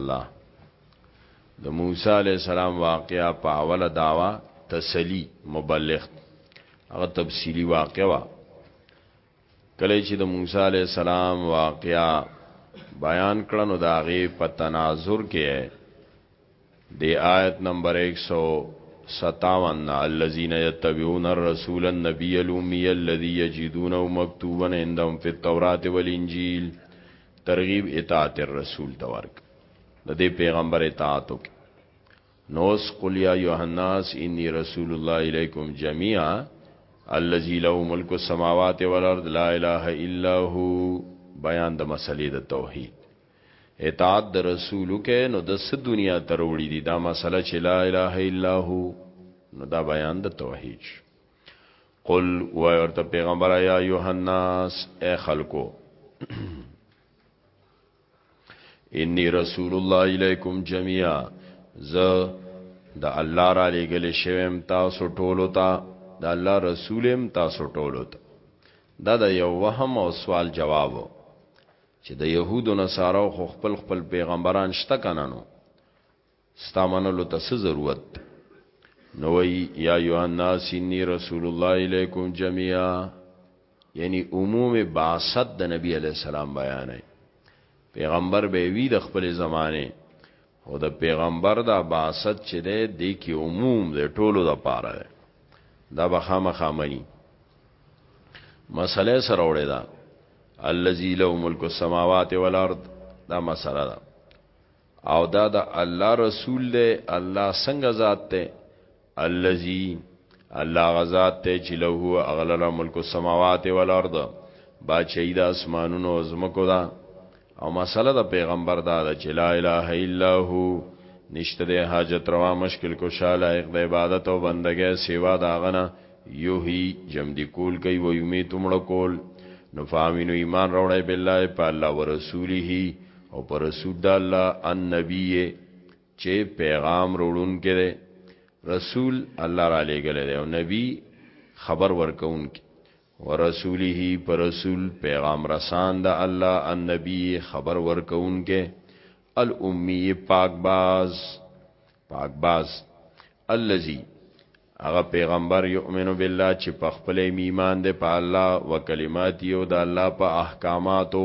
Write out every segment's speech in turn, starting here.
الله د موسی علی السلام واقعا په اوله داوا تسلی مبلغ هغه تفصیلی واقعا وا کله چې د موسی علی السلام واقعا بیان کړنو دا غي په تناظر کې دی آیت نمبر 157 الذين يتبعون الرسول النبي الامي الذي يجدونه مكتوبا عندهم في التوراة والانجيل ترغیب اطاعت الرسول ته ورک د دې پیغمبر اطاعت وک نوس قل یا ایها الناس انی رسول الله الیکم جميعا الذي له ملک السماوات والارض لا اله الا هو بیان د مسلې د توحید اطاعت د رسول کې نو د س دنیا تر وړي دي دا مسله چې لا اله الا هو نو دا بیان د توحید شو قل و ورته پیغمبر یا ایه الناس اے خلکو انی رسول الله الیکم جميعا ز د الله را لګل شوم تاسو ټولو ته د الله رسولم تاسو ټولو ته دا د یو وهم او سوال جواب چې د يهودو نصارو خو خپل خپل پیغمبران شته کننو ستا منلو ته څه ضرورت دی نو وی یا ایها الناس انی رسول الله الیکم جميعا یعنی عموم بعثت د نبی علی السلام بیان ہے پیغمبر به وی د خپل زمانه او د پیغمبر دا بعثت چې ده د کی عموم د ټولو د پاره ده دا بخامه خامنی مسله سره وړه ده الذی له ملک السماوات والارض دا مسله ده او دا د الله رسول دی الله څنګه ذات دی الذي الله غزاد ته چې له هو اغلر ملک السماوات والارض بادشاہی د اسمانونو او زمکو دا او مسله د پیغمبر دا ده چې لا اله الا هو نشته د حاجت روا مشکل کو شاله د عبادت او بندګۍ سیوا دا غنه یوهی جم دی کول کوي و یمی تمړه کول نو فامینو ایمان راوړی بالله په الله ورسوله او پر رسول د الله النبی چې پیغام وروړون کړي رسول الله را لېګل دی او نبی خبر ورکون کی ورسوله پر رسول پیغام رسان د الله النبی خبر ورکون کې الامی پاک باز پاک باز الذي هغه پیغمبر یؤمن بالله چې په خپل ایمان دی په الله او کلماتي او د الله په احکاماتو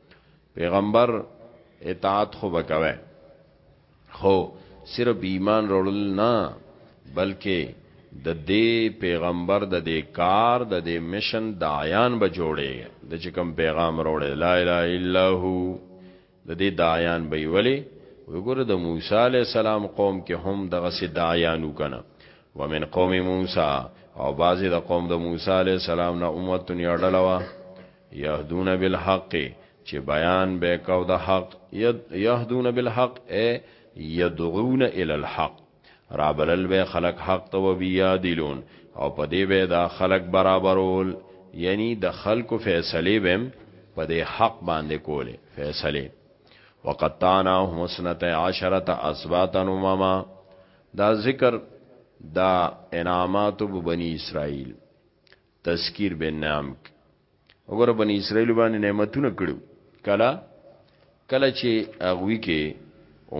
پیغمبر اطاعت خو وکوي خو صرف ایمان وروړل نه بلکې د دې پیغمبر د دې کار د دې مشن د عیان به جوړي د چې کوم پیغام وروړي لا اله الا هو د دې د عیان به ویلي وګوره د موسی علی السلام قوم کې هم دغه سي د عیان وکنه ومن قوم موسی او بعضی د قوم د موسی علی السلام نه امه تنیا ډلوا یهدون بالحق چې بیان به کو د حق یهدون بالحق اے یدعون الی الحق رابلل به خلق حق ته و بیا دیلون او په دې به دا خلق برابرول یعنی د خلق فیصله بهم په دې حق باندې کوله فیصله وقطعنا حسنت عشرت اسباتا ومما دا ذکر دا انعامات بنی اسرائیل تذکیر به نام کې وګوره بنی اسرائیل باندې نعمتونه کړو کله کله چې هغه کې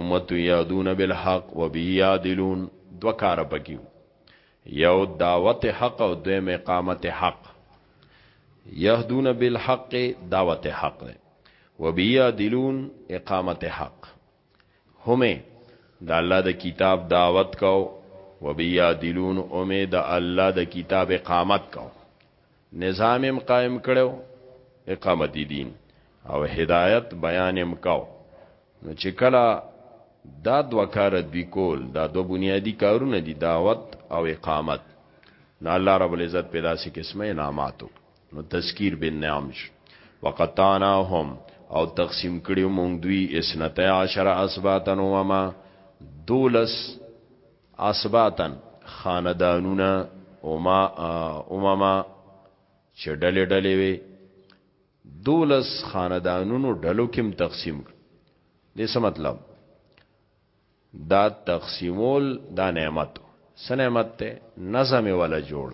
امت یادون بالحق وبیادلون دو کار پکې یو دعوت حق او دویم اقامت حق یهدون بالحق دعوت حق وبیادلون اقامت حق همه د الله د کتاب دعوت کاو و بیادلون همه د الله د کتاب اقامت کاو نظام هم قائم کړو اقامت دین او هدایت بیان هم کاو نو چې کله دا دو کار دوی کول دا دو بنیادی کارونه دي دعوت او اقامت نو الله رب العزت په داسې قسمه انعاماتو نو تذکیر بن نعم شو وقطعناهم او تقسیم کړیو مونږ دوی اسنته عشر اسباتن وما دولس اسباتن خاندانونه اوما اوما چې ډلې ډلې وي دولس خاندانونو ډلو کې تقسیم کړ دې څه مطلب دا تقسیمول دا نعمت څه نعمت ته نظم ولا جوړ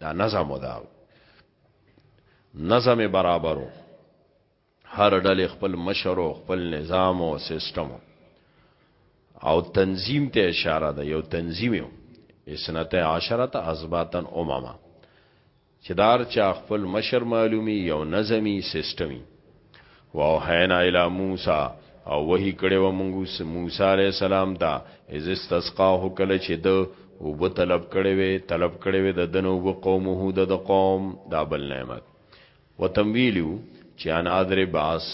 دا نظم ودا نظم برابرو هر ډلې خپل مشر او خپل نظام او سیستم او تنظیم ته اشاره ده یو تنظیم یو اسنته عشرت ازباتن امما چې د هر چا خپل مشر معلومي یو نظمي سیستمي واوحینا الی موسی او وحی کړي و موږ موسی علی السلام ته از استسقاه کله چې د او به طلب کړي وي طلب کړي وي د دنو و قومه د قوم دا بل نعمت وتمویلو چې ان ادر باس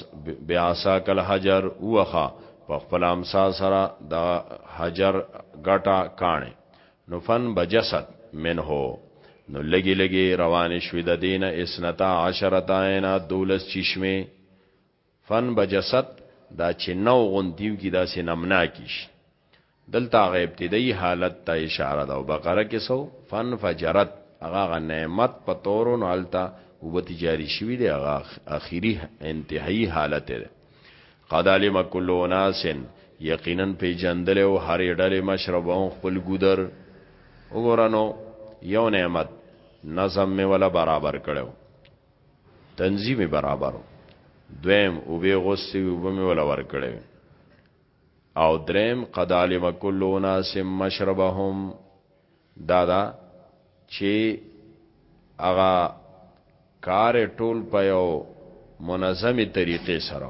بیاسا کل حجر اوخه په خپل امسا سره د حجر غټه کانه نو فن بجسد منه نو لګي لګي روان شوي د دین اسنتا عشرتا اینا دولس چشمه فن بجسد دا چې نو غون دیو کی دا سه نمنا کیش دلته غ ابتدایي حالت ته اشاره ده او بقره کې سو فن فجرت هغه نعمت په تورو نو التا وبتی جاری شوی دی هغه اخیری انتهایی حالت ده قد علم كل اناس یقینا په جندل او هر ډلې مشربون خپل ګودر وګورانو یو نعمت نظم می ولا برابر کړو تنظیم برابرو دویم او به غوستي او به می ولا ور کړو او دریم قد علم كل اناس مشربهم دا دا چې هغه کار ټول په یو منظمې طریقې سره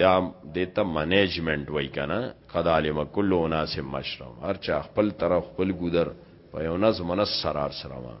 دا دیتا منیجمنت وای کنه قد علم كل اناس مشرم هر چا خپل طرف خپل ګودر په یو نظم نصر سره روان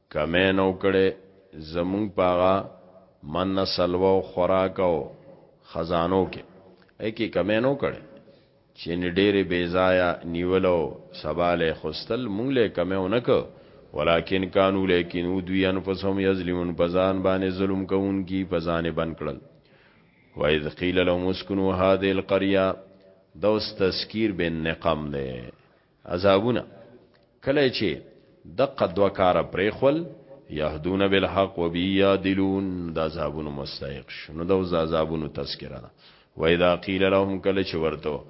کمی نو کړی زمونږ پاغه من سلوه او خوراک او خزانو کې اکی کمی نو کړی چې ډېر بیزایا نیولو سباله خوستل مونږ له کمی ونکو ولکن کانو لیکن او دوی انفسهم یظلمون بزان باندې ظلم کوونکی بزان بن کړل و اذ قیل لهم اسكنوا هذه القريه دوست تذکیر بن نقم ده عذابونه کله چه دقه دوه کاره پریخول یهدون بالحق و بی یادلون دا عذابونو مستحق شو نو دا اوز عذابونو تذکره ده و اذا قیل لهم کله چه ورتو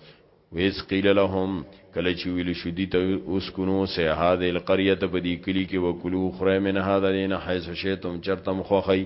ویس قیل لهم کله چې ویل شو دي ته اوس کونو سه هاذه القريه په دې کلی کې وکلو خره من هاذه دین حيث شئتم چرتم خوخی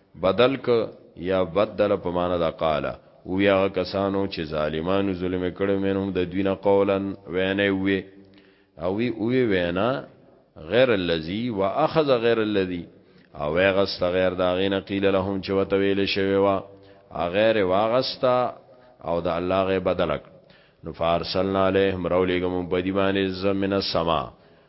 بدل که یا بدل په معنی د قال ووی هغه کسانو چه ظالمانو ظلم کړی منهم د دوی نه قولا وینا ووی هغوی ووی وینا غیر الذی واخذ غیر الذی او وغست غیر دا غینه قیل لهم چه وتویل شوی وا غیر واغستا او د الله غی بدلک نو فارسلنا علیهم رولیګم بدی باندې زمنا سما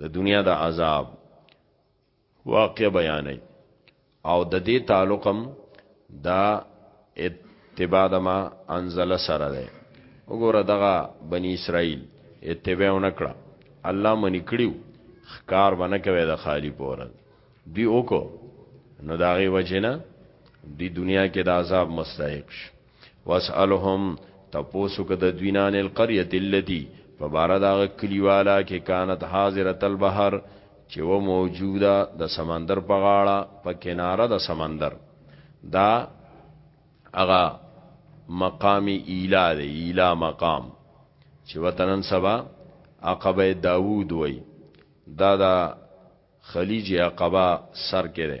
د دنیا د عذاب واقع بیانې او د دې تعلقم دا اتباع د ما انزل سره ده وګوره دغه بنی اسرائیل اتباع ونکړه الله منی کړیو خکار باندې کوي د خالی پور دی وکړو نو داغي وجنه دی دنیا کې د عذاب مستحق شي واسألهم تپوسو که د دوی نه عن القرية التي په باره د هغه کلي والا کې کانت حاضرة البحر چې وه موجوده د سمندر په غاړه په کناره د سمندر دا هغه مقام ایلا دی ایلا مقام چې وطنن سبا عقبه داوود وای دا دا خلیج عقبه سر کې ده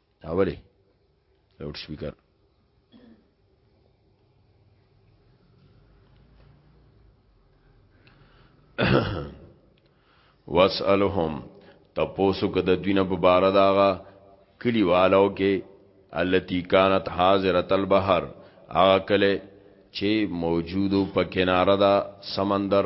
اولی لاوډ سپیکر واسالهم تپوسو که د دوی نه په بار داغه کلی والو کې التي كانت حاضره البحر هغه کله چې موجودو په کناره دا سمندر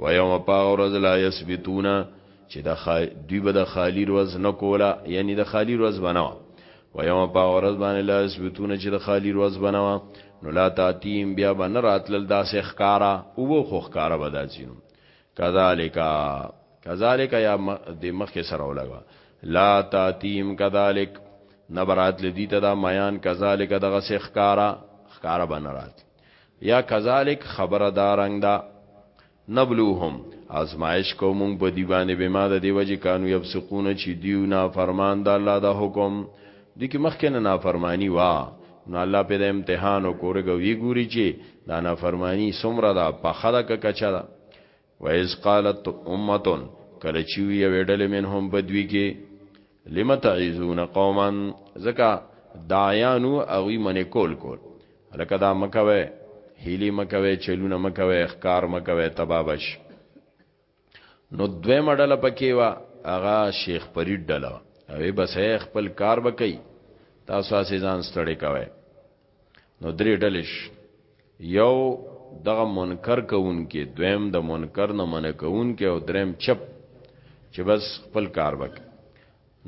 و یوم پاغ ورځ لا یثبتون چې د دوی به د خالی ورځ نه کوله یعنی د خالی ورځ بنوا و یوم پاغ ورځ باندې لا یثبتون چې د خالی ورځ بنوا نو لا تاتیم بیا به نه راتلل داسې ښکارا او وو خو ښکارا به داسینو کذالک کذالک یا د مخ سره ولګا لا تاتیم کذالک نبرات لدی ته دا میان کذالک دغه ښکارا ښکارا به نه راتل یا کذالک خبر دارنګ دا نبلوهم ازمائش کو مونږ په دی باندې به ما د دی وجه کانو یفسقون چې دیو نا فرمان د الله د حکم دی کې مخکې نه نافرمانی وا نو الله په د امتحان او کورګوي ګوري چې دا نافرمانی سمره ده په خدا ک کچا ده وَإِذْ قَالَتْ أُمَّةٌ کله چې وی یوې ډلې منهم په دوی کې لم تعیزون قوما ځکه داعیانو هغوی منې کول کول لکه دا مکوي هیلې مکوي چلونه مکوي ښکار مکوي تبابش نو دوی مډله پکې وا هغه شیخ پرید ډله اوی بس خپل کار وکي تاسو اسې ځان ستړي کوي نو درې ډلش یو دغه منکر کون کې دویم د منکر نه من کون کې او دریم چپ چې بس خپل کار وک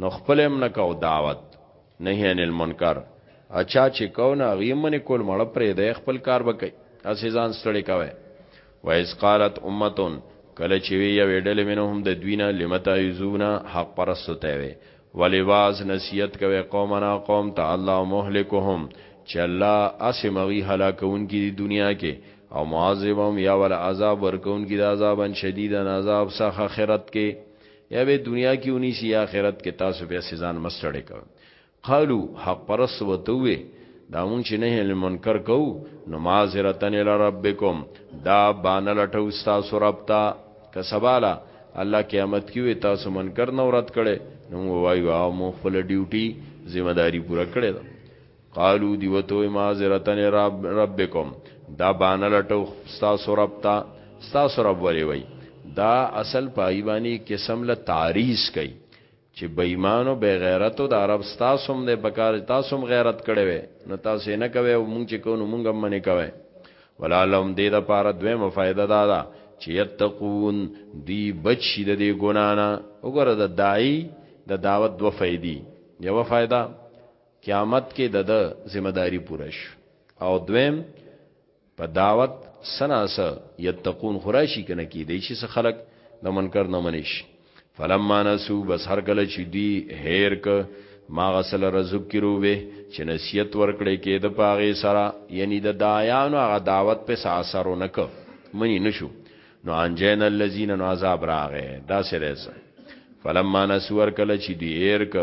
نو خپل هم نه کو دعوت نه ان المنکر اچھا چې کو نه غیمن کول مړ پرې د خپل کار وکي اسې ځان ستړي کوي وایس قالت امتون کله چې وی یو ډلې منهم د دوینه لمتا یزونا حق پرستو ته وي ولی واز نصیحت کوي قومنا قوم ته الله مهلکهم چې الله اسمغي هلاکون کې دی دنیا کې او معذبهم یا ول عذاب ورکون کې د عذابن شدیدا عذاب سخت اخرت کې یا به دنیا کې ونی سی اخرت کې تاسو به سزان مستړې کو قالو حق پرس وتوي دا مونږ چې نه هل منکر کو نو معذرتن الی ربکم دا بان لټو تاسو رب ته که سباله الله قیامت کې وي تاسو منکر نه ورات کړي نو وایو او مو خپل ډیوټي ذمہ داری پوره کړې ده قالو دیوتو معذرتن رب ربکم دا باندې لټو تاسو رب تا تاسو رب ولې وای دا اصل پایبانی قسم له تعریض کوي چی بی ایمانو بی غیرتو دا عرب ستاسو هم دی پکار چی تاسو هم غیرت کړی وی نو تاسو یې نه کوی او مونږ چی کوو نو مونږ هم مه نه کوی ولعلهم دې دپاره دویمه فایده دا ده چې یتقون دی بچ شي د دې ګنا نه وګوره د داعی د دعوت دوه فائدې یو فائدہ قیامت کې د ذمہ داری پوره شي او دویم په دعوت سنا س یتقون خراشی کنه کی دی شي خلق د منکر نه منش فلما نسو بس هر کله چې دی هیر ک ما غسل رزکرو به چې نصیحت ورکړي کې د پاغه سره یعنی د دایانو هغه دعوت په اثر نه ک منی نشو نو انجین الذین نو عذاب راغه دا سره سره فلما نسور کله چې دی ایر ک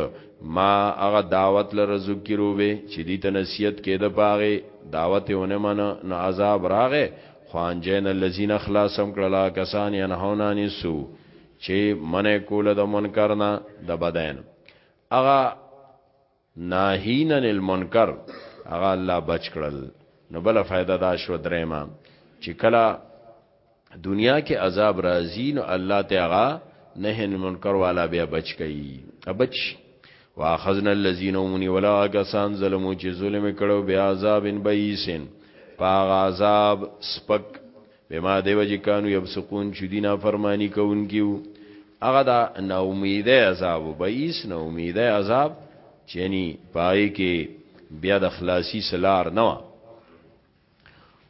ما هغه دعوت لره ذکرو وی چې دی ته نصیحت کېده پاغه دعوت اونه من نو عذاب راغه خوان جن الذین خلاصم کړلا کسان ینهونا نسو چې منه کوله د منکر نه د بدن هغه ناهین عن المنکر هغه الله بچ کړل نو بل فائدہ دا شو درېما چې کلا دنیا کې عذاب راځي نو الله ته هغه نه عن المنکر والا بیا بچ کړي ابچ واخذنا الذين امني ولا غسان ظلمو چې ظلم کړو بیا عذاب ان بایسن پاغ عذاب سپک بما دی وجه کانو یبسقون چې دینه فرمانی کوونکیو هغه دا نا امیده عذاب بایس نا امیده عذاب چنی پای کې بیا د خلاصي سلار نه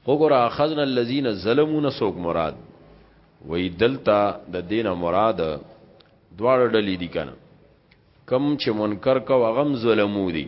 وګوره اخذنا الذين ظلموا نسوک مراد وی دلتا د دین مراد دواړه ډلې دي کنه کم چې منکر کو غم ظلمو دي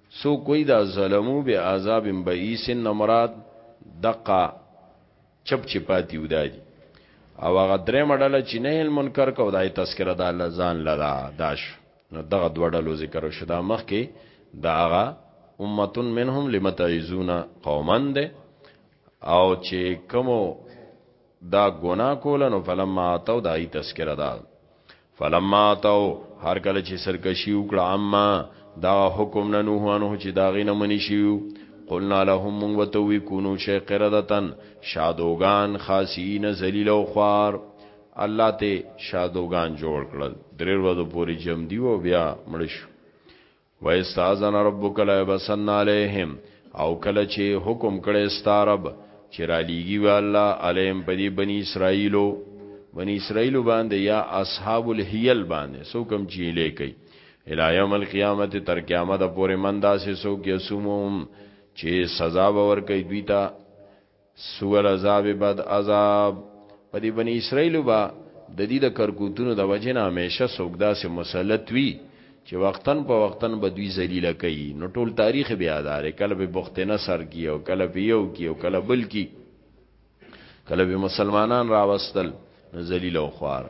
څوک وایی دا ظلمو بی عذاب بئیس نه مراد دقه چپ چی پاتی ودا دی او هغه درې مډاله چې نه هل منکر کو دای تذکرہ د الله ځان لدا داش نو دغه دوه ډلو ذکر شو دا مخ کې دا هغه امتون منهم لمتعزون قومن ده او چې کومو دا ګناه کوله نو فلما اتو دا ای تذکره دا فلما اتو هر کله چې سرکشي وکړه اما دا حکم نه نو هانو چې دا غي نه منی شیو قلنا لهم من وتوي كونوا شي قردتن شادوغان خاصین ذلیل او خوار الله ته شادوغان جوړ کړل درې ورځې پوری جمع دی او بیا مړ شو و استاذن ربک لا یبسن علیهم او کله چې حکم کړي ستارب چې را لیږي وی الله علیم په دې بنی اسرائیلو بنی اسرائیلو باندې یا اصحاب الهیل باندې سو کم چی لیکي الی یوم القیامت تر قیامت پورې مندا سه سو کې سوموم چې سزا باور کوي دوی ته سوء العذاب بد عذاب په دې بنی اسرائیل با د دې د کرکوتونو د وجې نه همیشه سوګدا سه مسلط وی چې وقتن په وقتن به دوی ذلیل کوي نو ټول تاریخ بیا دار کله به بخت نصر کی او کله به یو کی او کله بل کی کله به مسلمانان راوستل نو ذلیل او خوار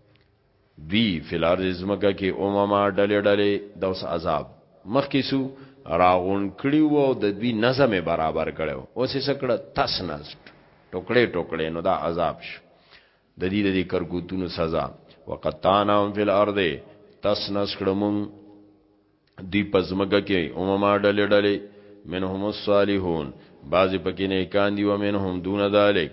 دوی فی الارض زمکه کې امما ډلې ډلې د اوس عذاب مخکې سو راغون کړي وو او د دوی نظم برابر کړو اوس یې سکړه تس نس ټوکړې ټوکړې نو دا عذاب شو د دې د کرکوتونو سزا وقطانهم فی الارض تس نس کړمون دی پزمګه کې اومما ډلې ډلې منهم الصالحون بعضی پکې نیکان دی و منهم دون ذالک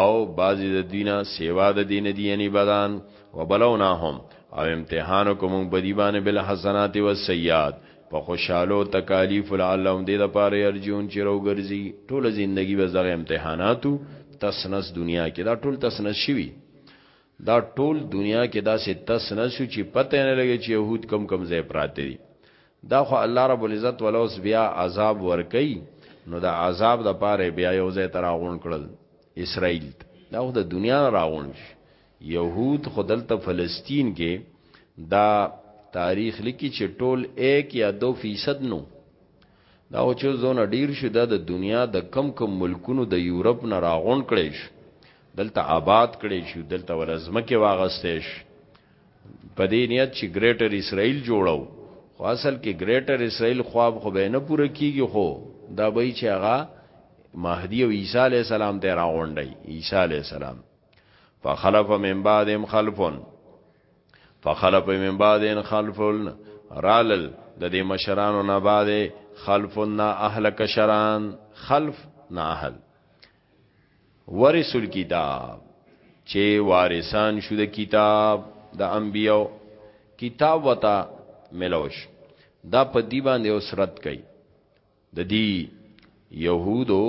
او بعضی د دینه سیوا د دین دی یعنی بدان وبلوناهم او امتحان کوم بدی باندې بل حسنات و سیئات په خوشالو تکالیف لعلهم دې د پاره ارجون چې روګرځي ټول ژوندۍ به زغه امتحاناتو تسنس دنیا کې دا ټول تسنس شوی دا ټول دنیا کې دا سه تس نه شو چې پته نه لګي چې يهود کم کم ځای پراته دي دا خو الله رب العزت ولوس بیا عذاب ور کوي نو دا عذاب د پاره بیا یو ځای تراغون کړل اسرائیل دا خو د دنیا راغون شي یهود خودلته فلسطین کې دا تاریخ لیکي چې ټول 1 یا 2 فیصد نو دا او چې زونه ډیر شو دا د دنیا د کم کم ملکونو د یورپ نه راغون کړي شو دلته آباد کړي شو دلته ولزمکه واغستې شي په دې نیت چې ګریټر اسرائیل جوړو خو اصل کې ګریټر اسرائیل خواب خو به نه پوره کیږي خو دا به چې هغه مهدی او عیسی علی السلام ته راغونډي عیسی علی السلام فخلف من بعدهم خلفون فخلف من بعدهم خلفون رالل د دې مشرانو نه بعد خلفون نا اهل کشران خلف نا اهل ورث الكتاب چې وارثان شو د کتاب د انبیو کتاب وتا ملوش دا په دی باندې اوسرت کوي د دی يهودو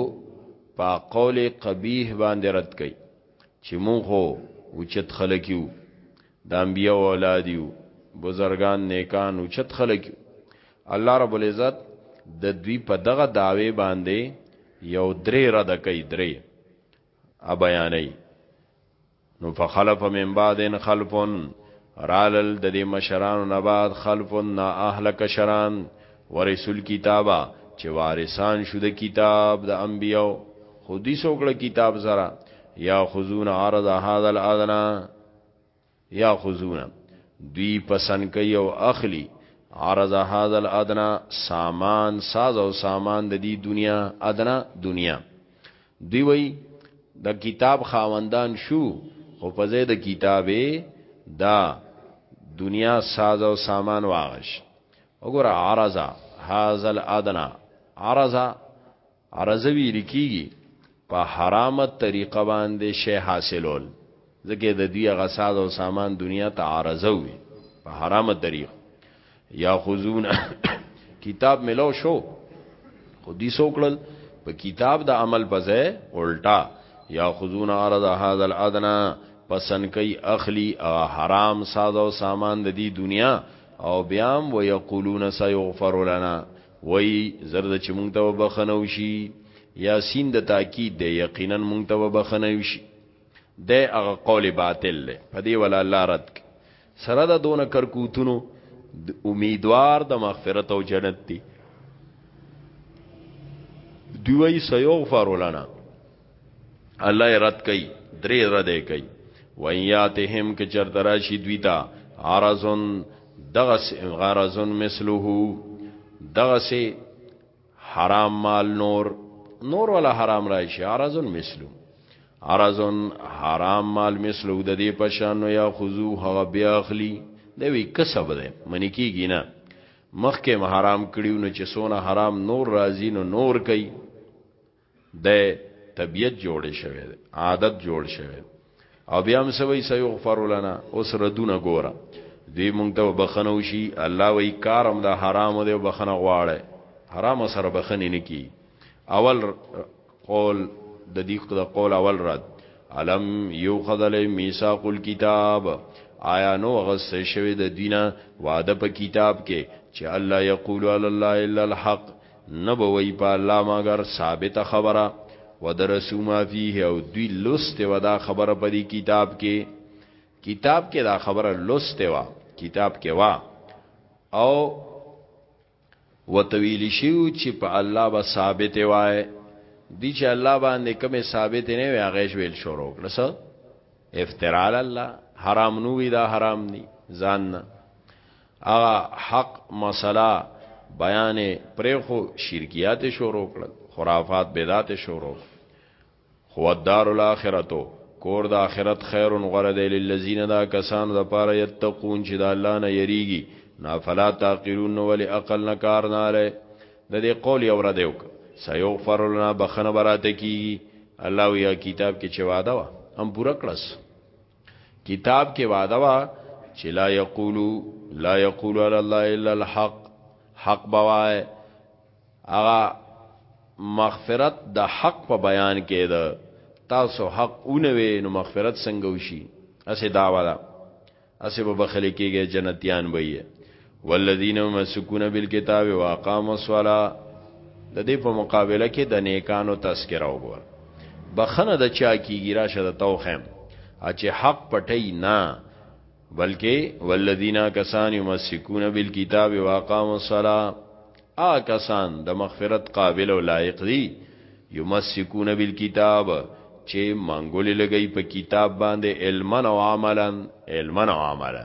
په قول قبیح باندې رد کوي چې مونږ او چت خلکیو د انبیاء اولاد یو، بزرګان، نیکان، اوچت خلک یو، الله رب العزت د دوی په دغه دعوی باندی یو درې رده کوي، درې ئې بیانوي، نو فخلف من بعدهم خلف، رالل د دې مشرانو نه بعد خلف نا اهله کشران، ورثوا الکتاب چې وارثان شو د کتاب د انبیاوو، خو دوی څه وکړه کتاب سره، یاخذون عرض هذا الادنی، یاخذون دوی پسند کوي او اخلي عرض هذا الادنا سامان ساز او سامان د دې دنیا ادنا دنیا دوی وی د کتاب خاوندان شو خو په ځای د کتابه دا دنیا ساز او سامان واغش وګوره عرض هذا الادنا عرض عرضه ویل کیږي په حرامه طریقه باندې شی حاصلول ځکه د دوی غساز او سامان دنیا ته عارضه وي په حرامه طریقه یا خذون کتاب ملو شو خو دې سوکړل په کتاب د عمل په ځای الټا یا خذون عرض هذا الادنا پسن کوي اخلي حرام ساز او سامان د دې دنیا او بیام ويقولون سيغفر لنا وای زرد چې مونږ ته وبخنه وشي یاسین د تاکید دی یقینا مونږ ته وبخنه وشي د هغه قول باطل دی په دی ولا الله رد سره د دون کرکوتونو امیدوار د مغفرت او جنت دی دوی سيغفر لنا الله رد کوي درې رد کوي ویاتهم ک چر دراشی دوی تا عرضن دغه غرضن مثله دغه سي حرام مال نور نور ولا حرام راشي عرضن مثله عرضن حرام مال مثله د دې پشان نو یا خذو هغه بیا اخلي دا وی کسب ده منی کیږي نه مخکې حرام کړیو نو چې سونه حرام نور راځي نو نور کوي د طبیعت جوړ شوی دی عادت جوړ شوی او بیا هم سوي سيغفر لنا اوس ردونه ګوره دوی مونږ ته بخنه وشي الله وی کارم د حرام دی بخنه غواړي حرام سره بخنه نه کی اول قول د دې د قول اول رد علم یو خدل میثاق الكتاب آیا نو غس شوی د دینه وعده په کتاب کې چې الله یقول علی الله الا الحق نه به وی په الله مګر ثابته خبره ودرسو ما فيه او دوی لسته و دا خبره په دې کتاب کې کتاب کې دا خبره لسته و کتاب کې وا او وتویل شیو چې په الله به ثابت وای دی چې الله باندې کومه ثابت نه وي هغه ویل شروع کړس افترال الله حرام نو وی دا حرام ني ځان نه هغه حق مسله بیان پرېخو شرکیات شروع کړل خرافات بدعت شروع خو الدار الاخرته کور د اخرت خیر غره دی للذین دا کسان د پاره یتقون چې د الله نه یریږي نا فلا تعقلون ول عقل نه کار نه لای د دې قول یو را دیو سیغفر لنا بخنه براته کی الله یا کتاب کې چې وعده وا هم پورا کړس کتاب کې وعده وا چې لا یقولو لا یقولو علی الله الا الحق حق بوای اغا مغفرت د حق په بیان کې ده تاسو حق اونوي نو مغفرت څنګه وشي اسه داوا ده اسه به بخل کېږي جنتیان وي والذین مسکون بالکتاب واقاموا الصلاه د دې په مقابله کې د نیکانو تذکرہ وګور بخنه د چا کیږي راشه د توخم چې حق پټي نه بلکې والذین کسان یمسکون بالکتاب واقاموا الصلاه آ کسان د مغفرت قابل او لایق دي یمسکون بالکتاب چې منګولې لګي په کتاب باندې علما او عملا علما او عملا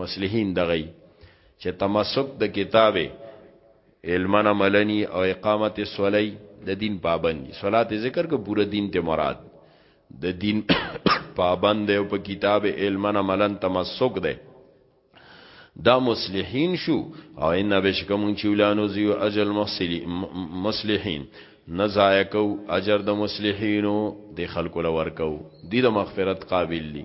مصلحین دغی چې تمسک د کتاب علمنا ملنی او اقامت صلی د دین پابندی صلات ذکر کو پورا دین ته مراد د دین پابند او په کتاب علمنا ملن تمسک ده دا مصلحین شو او ان بشکم چې ولانو زیو اجل مصلحین نزایکو اجر د مصلحینو د خلکو لور کو دي د مغفرت قابل دي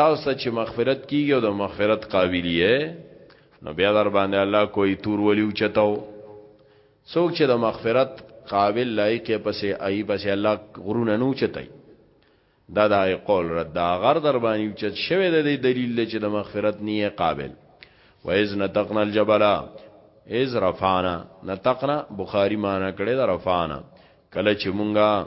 تاسو چې مغفرت کیږي او د مغفرت قابل یې نو بیا در باندې الله کوئی تور ولی اوچتاو څوک چې د مغفرت قابل لایق پسې ای پسې الله غرونه نو چتای دا د قول رد دا غر در باندې اوچت شوی د دلیل چې د مغفرت نیه قابل و اذ نتقنا الجبل اذ رفعنا نتقنا بخاری معنا کړی دا رفعنا کله چې مونږه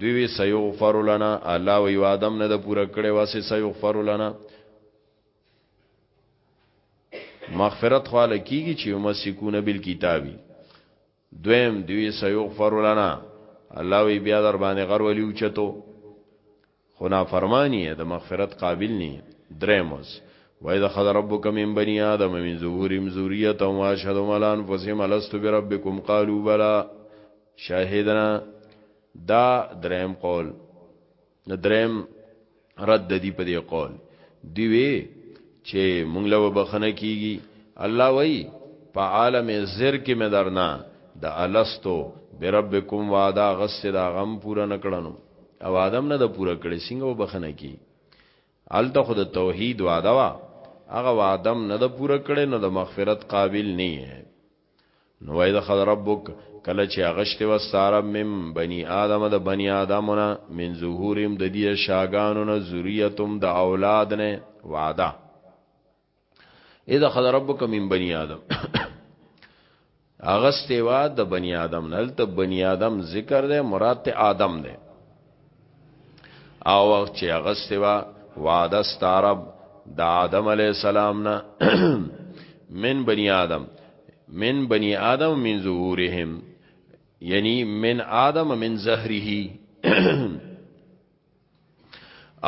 دوی وی سیغفر لنا الله وی آدم نه د پوره کړي واسه سیغفر لنا مغفرت خواله کیږي چې مسکونه بل کتابي دویم دوی سیغفر لنا الله وی بیا در باندې غر ولی اوچتو خو نافرمانی یې د مغفرت قابل نی دریم وس وإذا خذ ربک من بنی آدم من ظهورهم ذریتهم واشهدهم علی انفسهم الست بربکم قالوا بلا شاهدنا دا دریم قول دریم رد دی په دې قول دی وی چې مونږ له بخنه کیږي الله وای په عالم زر کې مې درنا د الستو بربکم وعده غس دا غم پورا نکړنو او آدم نه د پوره کړي څنګه وبخنه کی الته خود توحید وعده وا هغه آدم نه د پوره کړي نو د مغفرت قابل نه یې نو وای د خد ربک کله چې اغشته و ساره مم بنی آدم د بنی آدمونه من ظهورم د دې شاګانو نه ذریاتم د اولاد نه وعده اذا خذ ربک من بنی آدم هغه استوا د بنی آدم نه ته بنی آدم ذکر ده مراد ته آدم ده او وخت چې هغه استوا وعده ستارب د آدم علی السلام نه من بنی آدم من بنی آدم من ظهورهم یعنی من آدم من زهره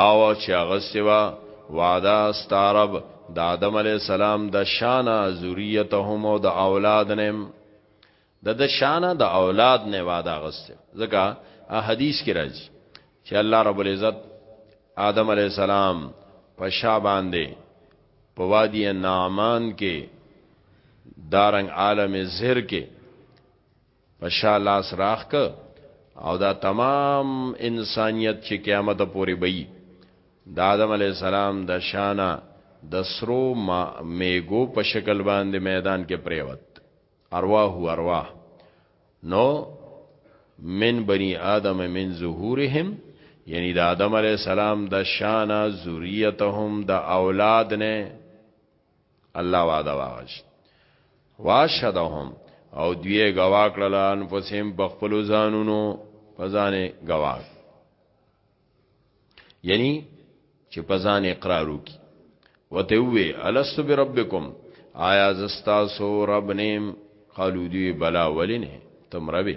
او چې هغه سوا وعده استعرب د آدم علی السلام د شان ذریتهم او د اولاد نیم د د شان د اولاد نه وعده غسته ځکه ا حدیث کې راځي چې الله رب العزت آدم علی السلام په شا باندې په وادی نعمان کې دارنګ عالم زهر کې په شا لاس راخ که او دا تمام انسانیت چې قیامت پورې بئی دا آدم علی السلام د شانا د سرو میګو په شکل باندې میدان کې پریوت ارواح ارواح نو من بنی آدم من ظهورهم یعنی د آدم علی السلام د شانا ذریتهم د اولاد نه الله وعده واغش واشهدهم او دوی گوا کړل انفسهم په خپل ځانونو په ځانې گوا یعنی چې په ځان اقرار وکي وته وی الست بربکم آیا زستا سو رب نیم قالو دی بلا ولینه تم ربی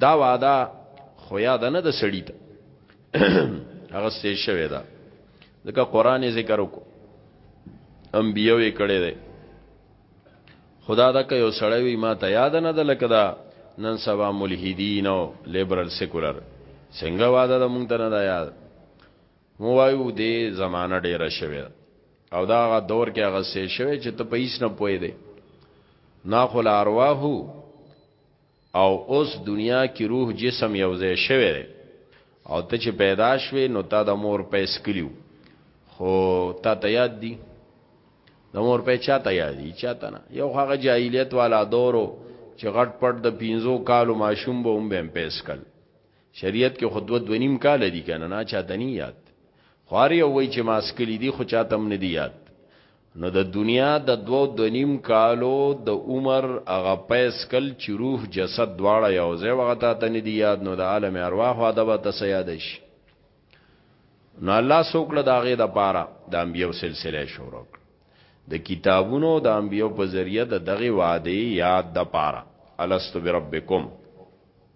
دا وعده خو یاد نه د سړی ته هغه څه شوی دا ځکه قران ذکر وکړو انبیو یې کړی دی خدا دا که یو سړی وي ما ته یاد نه ده لکه دا نن سبا ملحدین او لیبرل سیکولر څنګه واده د مونږ ته نه ده یاد مو وایو دې زمانہ ډیره شوه او دا غا دور کې هغه سه شوه چې ته پیس نه پوي دي نا خل ارواحو او اوس دنیا کی روح جسم یو ځای شوی دی او ته چې پیدا شوې نو تا د مور په اسکلیو خو تا ته یاد دی د مور په چا ته یاد دی چا ته نه یو هغه جاهلیت والا دورو چې غټ پټ د 15 کالو ماشوم به هم به پیسکل شریعت کې خود ود ونیم کال دي کنه نه چاته نه یاد خواري او وای چې ماسکلی دي خو چاته هم نه دی یاد نو د دنیا د دو دنیم کالو د عمر هغه پیس کل چې روح جسد دواړه یو ځای وغتا ته نه دی یاد نو د عالم ارواح او ادب ته سیاد شي نو الله سوکړه دا غي د پاره د انبیو سلسله شروع د کتابونو د انبیو په ذریعہ د دغه وعده یاد د پاره الست بربکم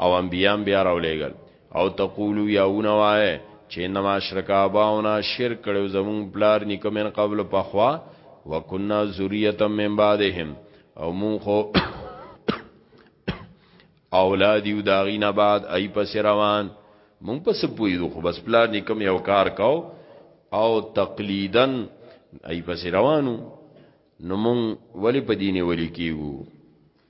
او انبیام بیا راولېګل او تقولو یاونه وایه چې انما اشرک اباؤنا شرک کړو زمون پلار نیکه من قبل پخوا وکنا ذریه من بعدهم او مون خو اولاد یو داغینه بعد ای پس روان مون پس پویدو خو بس پلار نیکه یو کار کاو او تقلیدن ای پس روانو نو مون ولی په دینه ولی کیو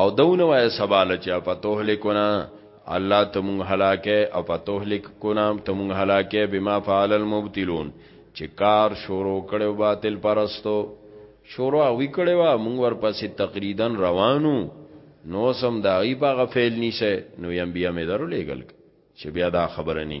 او دونه وای سباله چا په توهلکونه الله ته مونږ هلاکه او په توهلک کو نام ته مونږ هلاکه بما فعل المبتلون چې کار شروع کړو باطل پرستو شروع وی کړو مونږ ورپسې تقریدا روانو نو سم داغي په غفیل نیسه نو یم بیا مې درو لګل چې بیا دا خبره نه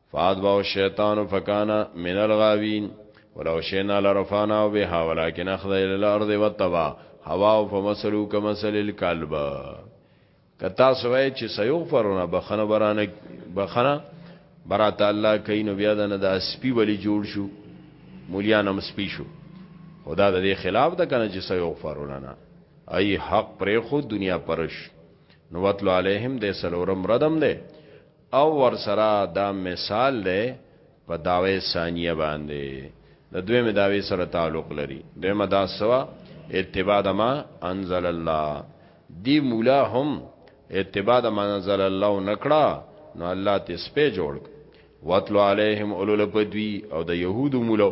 فاد باو شیطان فکانا من الغاوین ولو شینا لرفانا بها ولكن اخذ الى الارض وتبع هوا فمثلو كمثل الكلب کتا سوای چې سيغفرنا بخنه برانه بخنه برات الله کین نو بیا دنه د سپی ولی جوړ شو مولیان هم سپی شو خدا د دې خلاف د کنه چې سيو فرولنا اي حق پر خو دنیا پرش نو وتلو عليهم د سلورم ردم ده او ورسره دا مثال ده په داوی ثانیه باندې د دویمه داوی سره تعلق لري دویمه دا سوا اتباع د ما انزل الله دی مولا هم اتباع د ما انزل الله نکړه نو الله ته سپې جوړ وتلو علیهم اولو لپدوی او د يهودو مولو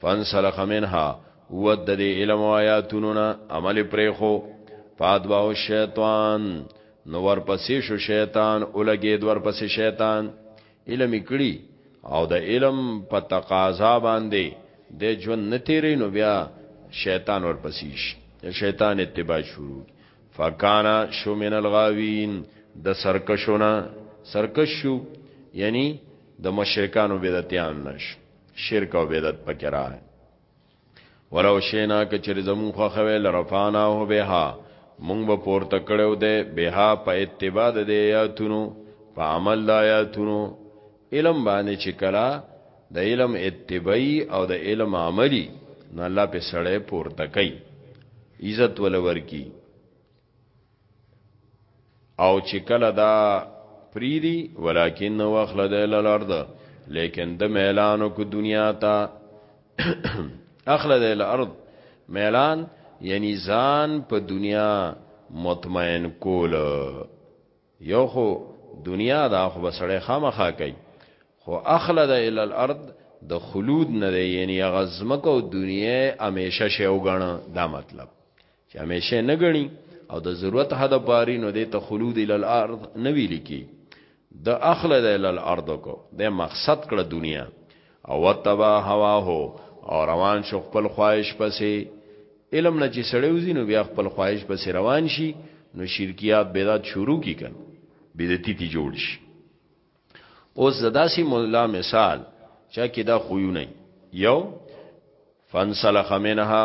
فانسلخ منها ووت د دې علم او آیاتونو نه عمل پرې خو فاتبعه الشیطان نو ورپسې شو شیطان اولګید ورپسې شیطان علم کړي او د علم په تقاضا باندې د ژوند نتیری نو بیا شیطان ورپسې شي شیطان اتباع شروع فکانا شو من الغاوین د سرکشونه سرکشو یعنی د مشرکانو بدعتیان نشو شرک او بدعت پکې راغی ولو شینا کچری زمون خو خوي لرفانا هو بها مونږ به پورته کړو ده بها په اتباع د آیاتونو په عمل د آیاتونو علم باندې چې کلا د علم اتباعي او د علم عملی نو الله په سړې پورته کوي عزت ولور کی او چې کله دا پریدي ولکن واخلد الارض لیکن د میلانو کو دنیا تا اخلد الارض میلان یعنی ځان په دنیا مطمئن کول یو خو دنیا دا خو بسړې خامخا کوي خو اخلد ال الارض د خلود نه دی یعنی غزمک او دنیا همیشه شی وګڼه دا مطلب چې همیشه نه غني او د ضرورت حد باری نو د تخلود ال الارض نه ویل کی د اخله د ال الارض کو د مقصد کړه دنیا او تبا هوا هو او روان شو خپل خواهش پسې علم نه چې سړی وزي نو بیا خپل خواهش پسې روان شي نو شرکیات بدعت شروع کی کن بدعتي تی جوړ شي اوس زداسي مولا مثال چا کې دا خوونه یو فنسلخ منها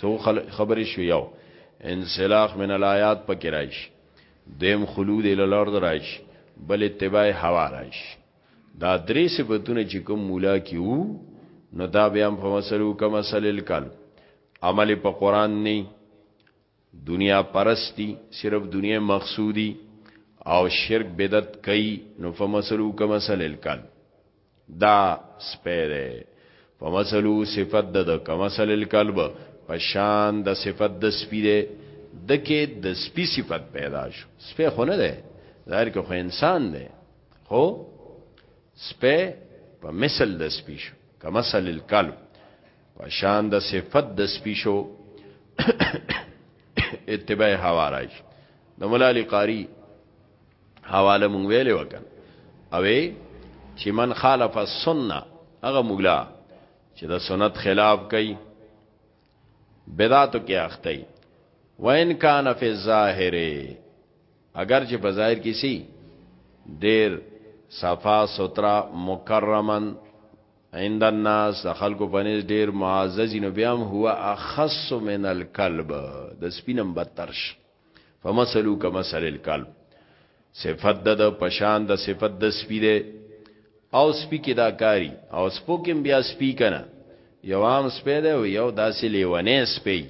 څو خبرې شوې یو انسلاخ من الایات پکې راشي دیم خلود ال الارض راشي بل اتباع هوا راشي دا درې صفاتونه چې کوم مولا کې وو نو دا بیا په مسلو کې مسل الکل عمل په قران نه دنیا پرستی صرف دنیا مقصودی او شرک بدعت کوي نو فمسلو کما سلل کل دا سپیره فمثلو صفت د د کمثل الکلب پشان د صفت د سپی ده د کې د سپی صفت پیدا شو سپی خو نه ده ظاهر که خو انسان ده خو سپی په مثل د سپی شو کمثل الکلب پشان د صفت د سپی شو اتباع هوا راځي د مولا علی قاری حواله مونږ ویلې وکړه اوې چې من خالف السنه هغه مولا چې د سنت خلاف کوي بدعاتو کې اخته وي وان کان فی الظاهر اگر چې په ظاهر کې سي ډیر صفا سترا مکرمن عند الناس خلکو پنځ ډیر معزز نو بیا هم هو اخص من الكلب د سپینم بدترش فمثلو کمثل الکلب صفت د پشان د صفت د سپی ده او سپی کې دا کاری او سپو کې بیا سپی کنه یو عام سپی ده او یو داسې لیونه سپی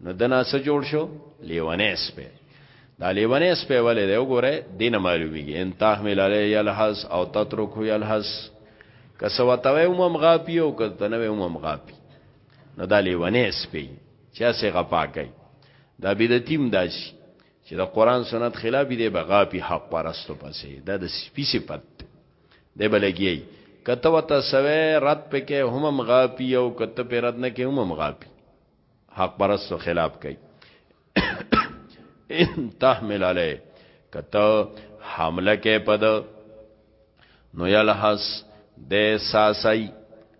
نو دنا سره جوړ شو لیونه سپی دا لیونه سپی ولې ده وګوره دین معلومیږي ان تحمل علی یلحس او تترک یلحس کسو توي هم غاپی او کته نو هم غاپی نو دا لیونه سپی چا سه غپا کوي دا بدعتیم داسي چې د قران سنت خلاف دی بغاپی حق پرستو پسې دا د سپی صفت دی بلګي کته وته سوي رد پکې همم غاپی او کته په رد نه کې همم غاپی حق پرستو خلاف کوي ان تحمل علی کته حمله کې پد نو یلحس د ساسای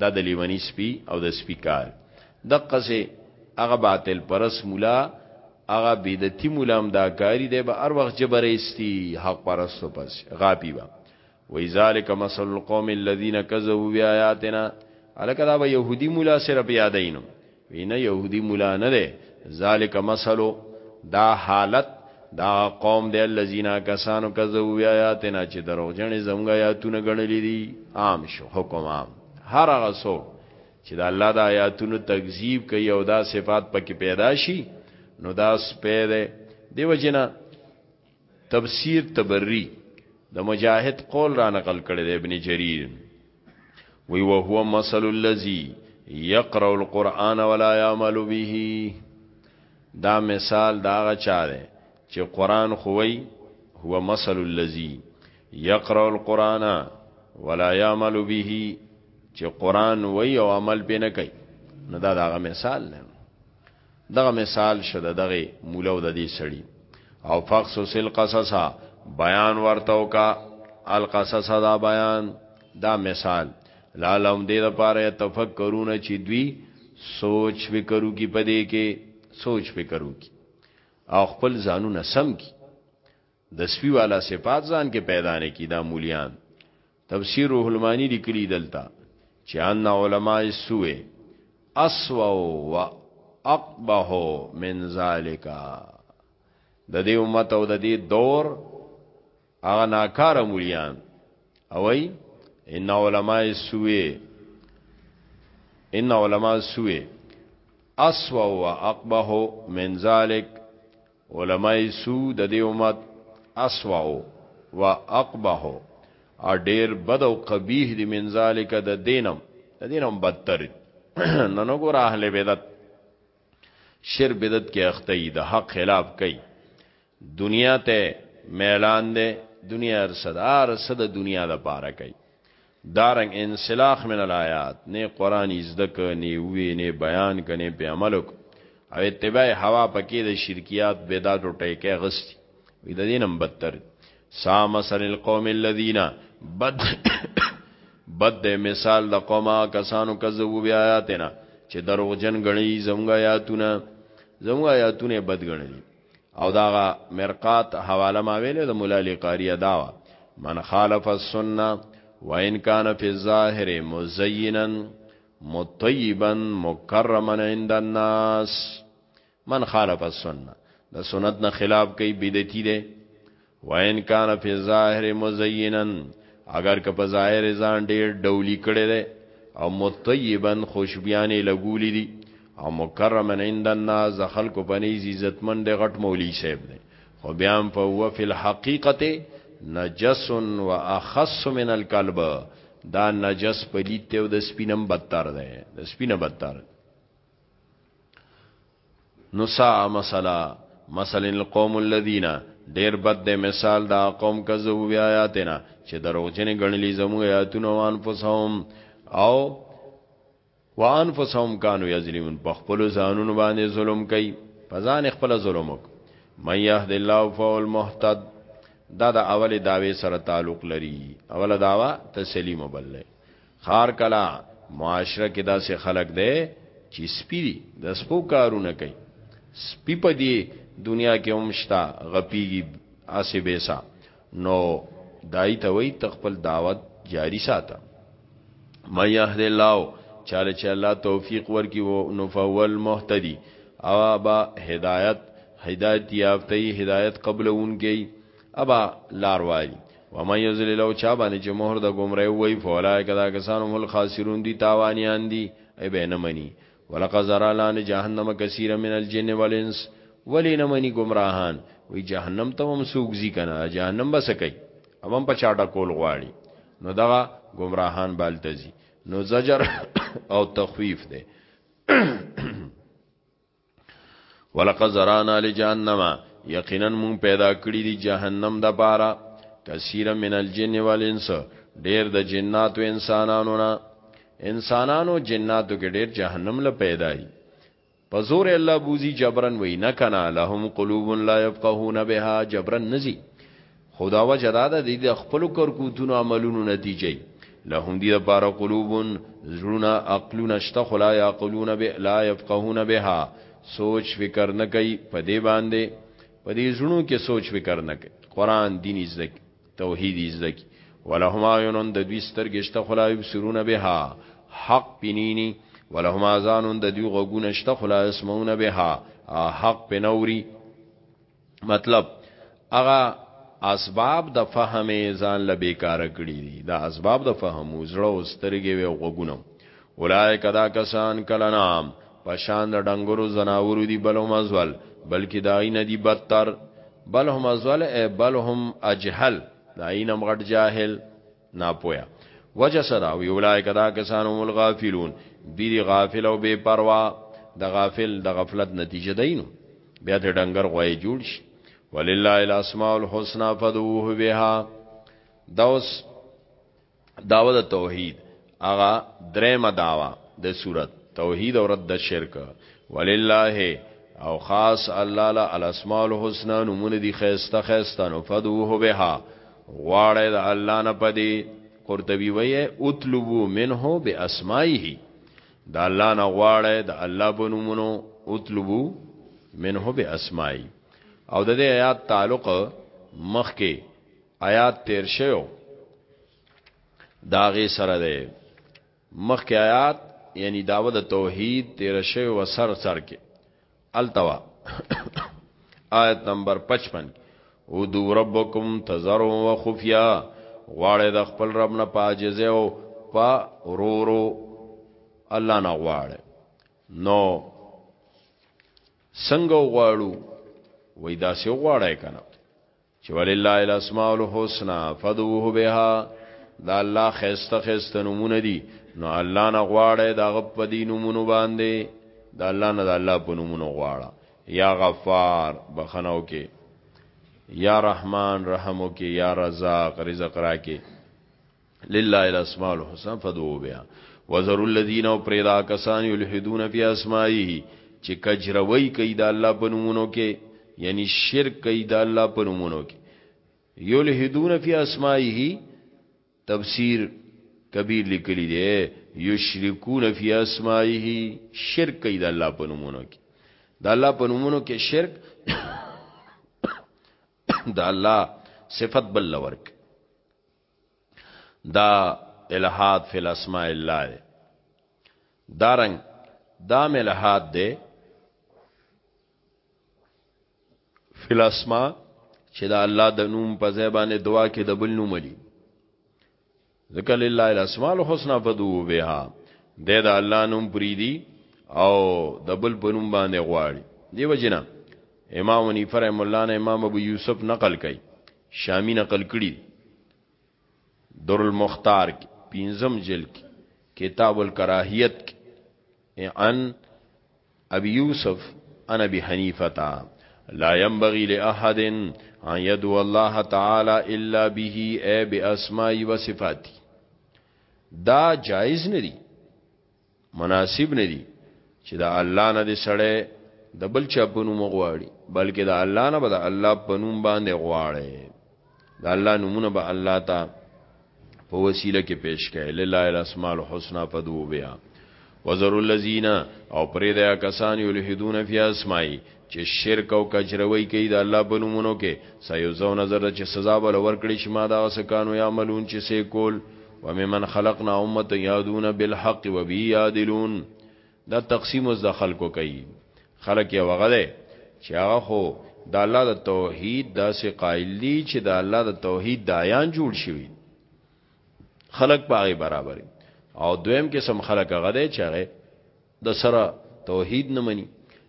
دا د لیونی سپی او د سپی کار دقه سه هغه باطل پرس مولا هغه بدعتي مولا هم دا کاری دی به هر وخت جبرېستی حق پرستو پس غاپی با وای ذالک مثل القوم الذين كذبوا بآياتنا الکه دا به يهودي مولا سره بیا دینم وینه یهودی مولا نه ده ذالک مثلو دا حالت دا قوم دی الذین کسانو کذبوا بیااتنا چې دروغجن زمغه آیاتونه غړلې دي عام شو حکم عام هر هغه سو چې د الله د آیاتونو تکذیب کوي او دا صفات پکې پیدا شي نو دا سپیره دیو جنا تفسیر تبری د مجاهد قول را نقل کړی دی ابن جریر وی وهو مثل الذی یقرأ القرآن ولا یعمل به دا مثال دا غچا دی چې قرآن خووی هو مثل الذی یقرأ القرآن ولا یعمل به چې قرآن وی او عمل پې نه کوي نو دا دا مثال دی دغه مثال شد دغه مولا او د دې سړی او فقصص القصص بیان ورته وکا القصص دا بیان دا مثال لالم دې لپاره تفکرونه چې دوی سوچ فکرو کی پدې کې سوچ فکرو کی او خپل ځانونه سم کی د سپی والا صفات ځان کې پیدا نه کی دا مولیان تفسیر روح المانی لیکلی دلتا چې ان علماء سوء اسوا و اقبح من ذالک د دې امت او د دې دور هغه ناکار مولیان او ای ان علماء سوء ان علماء سوء اسوا و اقبح من ذالک علماء سو د دې امت اسواو و اقبه او ډیر بد او قبیح دی من ذالک د دینم د دینم بدتر نو نو ګور اهل بدعت شر بدعت کې اخته ای د حق خلاف کوي دنیا ته میلان ده دنیا ارصد ارصد دنیا د پاره کوي دارنګ انسلاخ من الایات نه قران زده ک نه وی نه بیان ک نه په عمل ک او اتباع هوا پکې د شرکیات بدعت او ټیکه غستی وې د دینم بدتر سا مثل القوم الذين بد بد د مثال د قومه کسانو کذبوا بیااتنا چې دروغجن غړي زمغه آیاتونه زمغه آیاتونه بد غړي او دا مرقات حواله ما ویلې د مولا علی قاری داوا من خالف السنه وان کان فی الظاهر مزینا مطیبا مکرما عند الناس من خالف السنه د سنت نه خلاف کوي بدعتي دي وان کان فی ظاهر مزینا اگر که په ظاهر ځان ډیر ډولی کړی دی او مطیبا خوشبیانې لګولې دي او مکرمن عند الناس د خلکو په نيز عزتمن دی غټ مولوی صاحب دی خو بیا هم فهو فی الحقیقت نجس و اخص من الكلب دا نجس پلیت او د سپینم بدتر دی د سپینه بدتر نو سا مسلا مثلا القوم الذين ډیر بد د مثال دا قوم کذبوا بیااتنا چې دروغجن غنلی زمو آیاتونه وان فسهم او وان فسهم کانو یظلمون په خپل ځانونو باندې ظلم کوي په ځان خپل ظلم وک من يهد الله فهو المهتد دا د اوله داوی سره تعلق لري اوله داوا تسلیم وبله خار کلا معاشره کې داسې خلک دی چې سپی دی د سپو کارونه کوي سپی په دی دنیا کې همشتا غپیږي اسې بیسا نو دای ته وای تخپل دعوت جاری ساته مې يهد الله چاله چې الله توفیق ورکي وو نو فول مهتدی او با هدایت هدایت یافته هدایت قبلون گئی ابا لار والی ومن یذلل او چا باندې چې مهر د گمراه وای فولای کدا کسانو مل خاسرون دي تاوانیان دي ای به نه مني ولقد زرعنا لجهنم كثيرا من الجن والانس ولی نه مني گمراهان وی جهنم ته هم سوګزی کنه جهنم بس کوي هم په چاټه کول غواړي نو دغه گمراهان بالتزي نو زجر او تخویف ده ولقد زرانا لجهنم یقینا مون پیدا کړی دی جهنم د پاره کثیر من الجن والانس ډیر د جناتو انسانانو نه انسانانو جناتو کې ډیر جهنم له پیدا دی پزور الله بوزي جبرن وینا کنا لهم قلوب لا يفقهون بها جبرن نزي خدا وجه دا ده د خپل کرکوتونو عملونو نتیجه لهم دی لپاره قلوبون زړونه عقلونه شته خلا یعقلون به لا يفقهون بها سوچ فکر نه کوي په دې باندې په دې زړونو کې سوچ فکر نه کوي قران دین زده توحید زده کی ولهم عیون د دوی سترګې شته خلا یبصرون بها حق پینینی ولهم اذان د دوی غوګونه شته خلا اسمعون بها حق پنوري مطلب هغه اسباب د فهم ځان له بیکار کړی دي دا اسباب د فهم زړه او سترګې او غوګونه اولایک دا کسان کله نام پشان د ډنګورو زناورو دی بلو مزول بلکې دای نه دی بدتر بل هم ازول ای بل هم اجهل دای نه مغټ جاهل ناپویا وجه سره وی اولایک دا کسان هم الغافلون دی دی غافل او بے پروا د غافل د غفلت نتیجه دینو بیا د ډنګر غوای جوړ شي ولله الاسماء الحسنا فدوه بها دوس داوه د توحید اغا درېمه داوا د صورت توحید او رد شرک ولله او خاص الله لا الاسماء الحسنا نمونه دي خيسته خيسته نو فدوه بها غواړی د الله نه پدی قرطبی وی اطلبو منه باسمائه د الله نه غواړی د الله په نومونو اطلبو منه باسمائه او د دې آیات تعلق مخ کې آیات تیر شوی داغه سره ده مخکې آیات یعنی دعوه د توحید تیر شوی و سر سر کې التوا آیت نمبر 55 او دو ربکم تزرو و خفیا غواړی د خپل رب نه پاجزه او پا رورو الله نه غواړی نو څنګه غواړو وای دا سه غواړی کنه چې ولله الاسماء الحسنا فدوه بها دا الله خسته خسته نمونه دي نو الله نه غواړي دا غ په دې نمونه باندې دا الله نه دا الله په نمونه غواړه یا غفار بخنو کې یا رحمان رحمو کې یا رزاق رزق راکې لله الاسماء الحسنى فدعو بها وذر الذين وپریدا کسان یلحدون فی اسمائه چې کجروي کوي د الله په نومونو کې یعنی شرک کوي د الله په نومونو کې یلحدون فی اسمائه تفسیر کبیر لیکلی دی یشرکون فی اسمائه شرک کوي د الله په نومونو کې د الله په نومونو کې شرک د الله صفت بل ورک دا الہاد فی الاسماء الله دی دارنګ دا ملحاد دی فی الاسماء چې دا الله د نوم په ځای باندې دعا کې د بل نوم لري ذکر لله الاسماء الحسنا فدعوا بها د دا الله نوم پریدي او د بل په نوم باندې غواړي دیو جنا امام ونی فرم الله نه امام ابو یوسف نقل کړي شامي نقل کړي دي در المختار کې پنځم جلد کې کتاب الکراهیت کې عن ابي يوسف انا ابي حنيفه لا ينبغي لاحد ان يدعو الله تعالى الا به اي باسماء وصفاته دا جائز نه دي مناسب نه دي چې د الله نه دې سړی د بل چا په نوم غواړي بلکې د الله نه به د الله په نوم باندې غواړي د الله نومونه به الله ته په وسیله کې پیش کړي لله الاسماء الحسنا فدو بها وذر الذین او پرې د کسان یلحدون فی اسماء چې شرک او کجروي کوي د الله په نومونو کې سيزو نظر چې سزا بل ورکړي چې ما دا سکانو یا عملون چې سې کول وممن خلقنا امه یادون بالحق وبي یادلون دا تقسیم از د خلکو کوي خلک یې وغله چې هغه خو د الله د توحید داسې قائل دي چې د الله د توحید دایان جوړ شوی خلک پاره برابر او دویم قسم خلک هغه دی چې هغه د سره توحید نه مني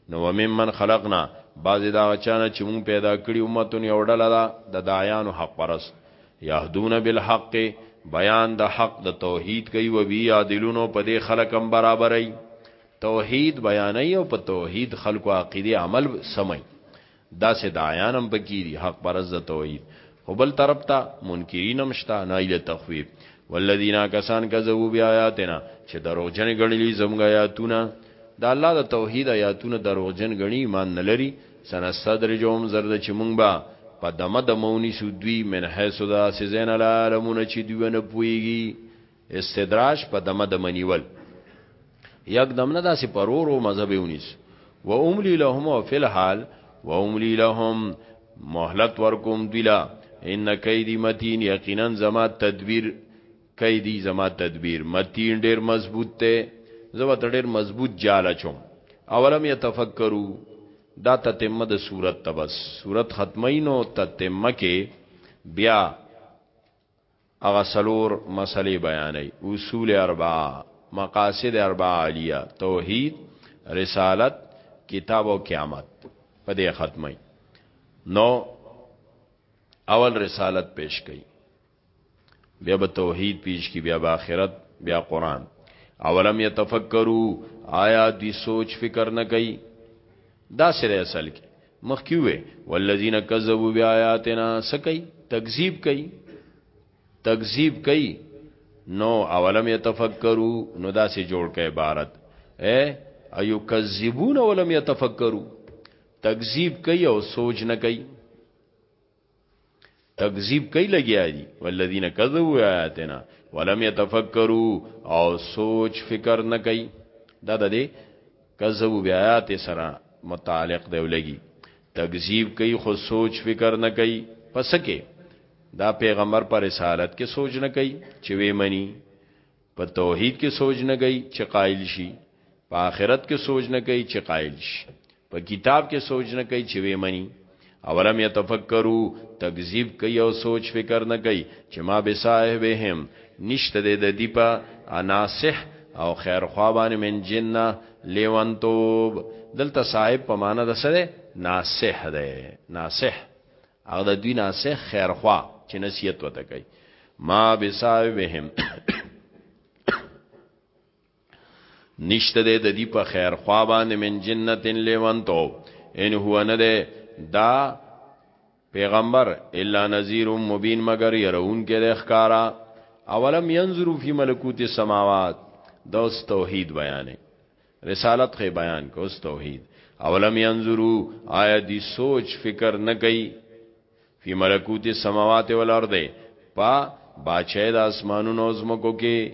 نو ومن من خلقنا بعضی دا غچانه چې مونږ پیدا کړی امتون یو ډله ده د داعیانو حق پرست یهدون بالحق بیان د حق د توحید کوي و بی عادلونو په دې خلک هم برابرای توحید بیانای او په توحید خلکو عقیده عمل سمای داسې داعیان هم په کې دي حق پرست د توحید خو بل طرف ته منکرین هم شته نه ایله تخویب والذین کسان کذبوا بیااتنا چې دروغجن غړلی زمګا آیاتونه د الله د توحید آیاتونه دروغجن غنی ایمان نه لري سنستدرجهم زرد چې مونږ با په دمه د مونی سو دوی من حیث دا سزین العالمون چې دوی نه پويږي استدراج په دمه د منیول یک دم نه داسې پرورو مذهب ونیس و املی لهم او فی الحال و املی لهم مهلت ورکوم دیلا ان کیدی متین یقینا زما تدبیر کیدی زما تدبیر متین ډیر مضبوط ته زما ډیر مضبوط جاله چوم اولم یتفکرو دا تتمه د صورت تبس صورت ختمینو تتمه کې بیا هغه څلور مسئلې بیانوي، اصول اربعه، مقاصد اربعه عالیه، توحید، رسالت، کتاب او قیامت په دې ختموي. نو اول رسالت پیش کوي، بیا به توحید پیش کوي، بیا به آخرت، بیا قرآن. اولم یتفکروا، آیا دوی سوچ فکر نه کوي؟ داسې دی اصل کې مخکې وې والذین کذبوا بیااتنا سکی تکذیب کوي تکذیب کوي نو اولم یتفکروا نو داسې جوړ کې عبارت اے ایو کذبون اولم یتفکروا تکذیب کوي او سوچ نه کوي تکذیب کوي لګیا دي والذین کذبوا آیاتنا ولم يتفکروا او سوچ فکر نه کوي دا د دې کذبوا بیاات سره متعلق دی ولګي تکذیب کوي خو سوچ فکر نه کوي پس کې دا پیغمبر پر رسالت کې سوچ نه کوي چې وې مني په توحید کې سوچ نه گئی چې قائل شي په آخرت کې سوچ نه گئی چې قائل شي په کتاب کې سوچ نه گئی چې وې منی اولم یتفکروا تکذیب کوي او سوچ فکر نه کوي چې ما به صاحبهم نشته د دې په اناسح او خیر خوابان من جننه لیوانتوب دلته صاحب په معنا د سره ناسح ده ناسح هغه د دوی نه سه خیرخوا چې نصیحت وته کوي ما بساوبهم نشته د دې په خیر خوا باندې من جنتن لیوانتو ان هو نه ده دا پیغمبر الا نذیر مبین مگر يرون کې د ښکارا اولم ينظروا فی ملکوت السماوات دا توحید بیانې رسالت خې بیان کو اس توحید اولم ينظرو آیا دی سوچ فکر نه کوي فی ملکوت السماوات والارض پا باچه د اسمانونو زمکو کې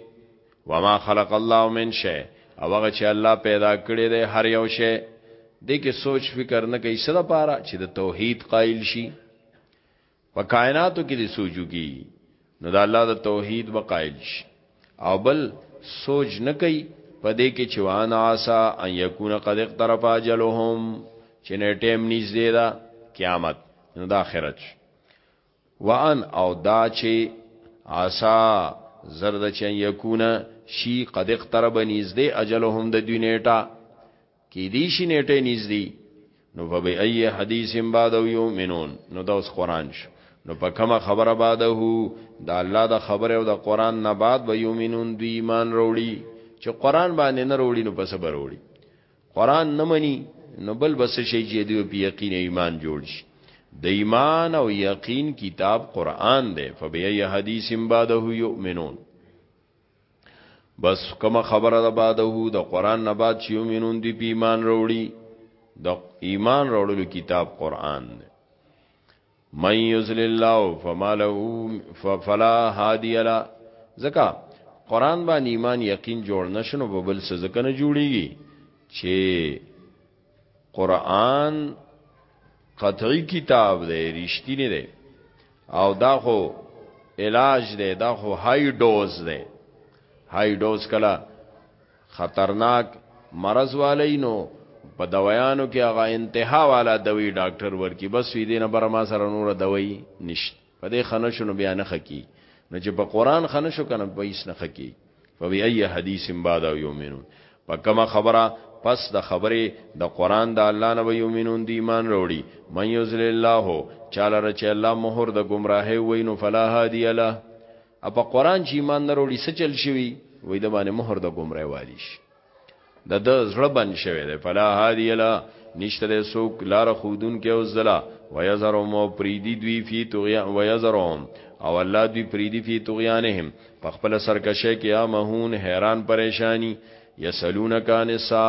وما خلق الله من شی او هغه چې الله پیدا کړی دی هر یو شی دې کې سوچ فکر نه کوي سره پاره چې د توحید قائل شي په کائناتو کې دې سوچو کی نو د الله د توحید به قائل شي او بل سوچ نه کوي په دې کې چې وان عسا ان یکون قد اقترف اجلهم چې نه ټیم نږدې ده قیامت نو د آخرت وان او دا چې عسا زرد چې یکون شي قد اقترب نږدې اجلهم د دنیا ټا کی دی شي نیټه نږدې نو فبای ای حدیث بعد یؤمنون نو دا اوس قران شو نو په کومه خبره بعده دا الله د خبره او د قران نه بعد به یؤمنون دی ایمان وروړي چې قران باندې نه وروړي نو په صبر وروړي قران نه مني نو بل بس شي چې دی په یقین ایمان جوړ شي د ایمان او یقین کتاب قران دی فبای ای حدیث بعده یؤمنون بس کوم خبره ده بعده د قران نه بعد چې یومنون دی په ایمان وروړي د ایمان وروړلو کتاب قران دی من یذل الله فما له فلا هادی له زکه قران باندې ایمان یقین جوړ نشنو په بل څه ځکه نه جوړیږي چې قران قطعی کتاب دی رښتینی دی او دا خو علاج دی دا خو های ډوز دی های ډوز کله خطرناک مرض والی نو په دوايانو کې هغه انتها والا دوی ډاکټر ورکی بس وی دینه بر ما سره نور دوی نشته په دې خنه شو نو بیا نه خکی نو چې په قران خنه شو کنه په هیڅ نه خکی فبی ای حدیث بعد یومنون په کومه خبره پس د خبره د قران د الله نه یومنون دی ایمان وروړي من یذل الله چاله رچ الله مہر د گمراهي وینو فلا هادی له اپا قران چې ایمان نه وروړي سچل شوی وای د باندې مہر د گمراهي والی شي د د زړه بند شوی دی فلا هادی لا نشته له سوک لار خودون کې او زلا ويزرهم او پریدي دوی فی طغیان ويزرهم او الله دوی پریدي فی طغیانهم په خپل سرکشه کې امهون حیران پریشانی یسلون کان سا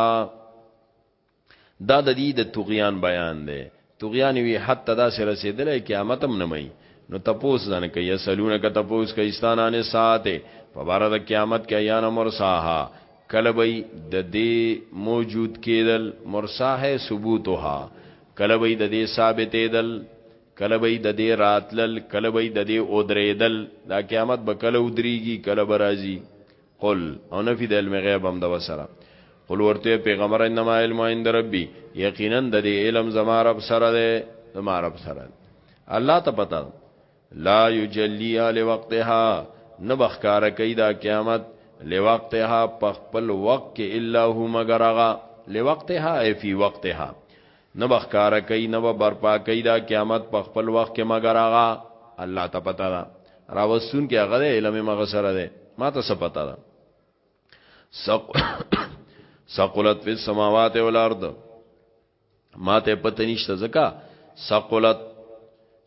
دا د دې د طغیان بیان دی طغیان وی حتی دا سره رسیدلې قیامت هم نه مې نو تپوس ځان کې یسلونه که تپوس کې استانانه ساته په بار د قیامت کې یا نه مرساها کله به د دې موجود کېدل مرساها ثبوتها کله به د دې ثابتې دل کله به د دې راتلل کله به د دې اودریدل دا قیامت به کله ودریږي کله به راځي قل او نفی د علم غیب هم د وسره قل ورته پیغمبر انما علم عند ربي یقینا د دې علم زما رب سره ده زما رب سره الله ته پتا لا یجلیها لوقتها نبخکار کوي دا قیامت لوقتها په خپل وخت کې الا هو مگر هغه لوقتها ای فی وقتها نه به ښکاره کوي نه به برپا کوي دا قیامت په خپل وخت کې مګر هغه الله ته پته ده راوستون کې هغه دی علم مغه سره دی ما ته څه پته ده سق سقلت فی السماوات والارض ما ته پته نشته ځکه سقلت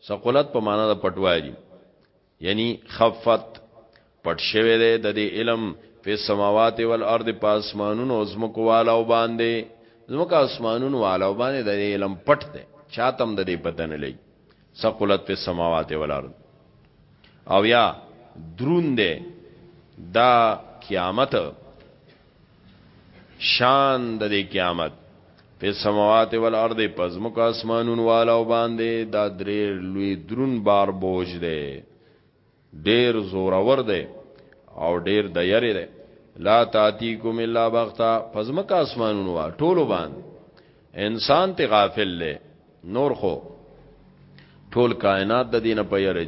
سقلت په معنا د پټوالي یعنی خفت پټ شوی دی د دې علم په سماوات او الارض په اسمانونو او زمکو والا او باندې زمکو اسمانونو والا او باندې د علم پټ دی چاتم د دې بدن لې ثقلت په سماوات او الارض او یا درون دی دا قیامت شان د دې قیامت په سماوات او الارض پزمو کا اسمانون والا او باندې دا درې لوی درون بار بوج دی ډیر زورور دی او ډیر د یری دی لا تاتیکم الا بغتا پزمو کا اسمانون وا ټولو باندې انسان ته غافل لې نور خو ټول کائنات د دینه په یری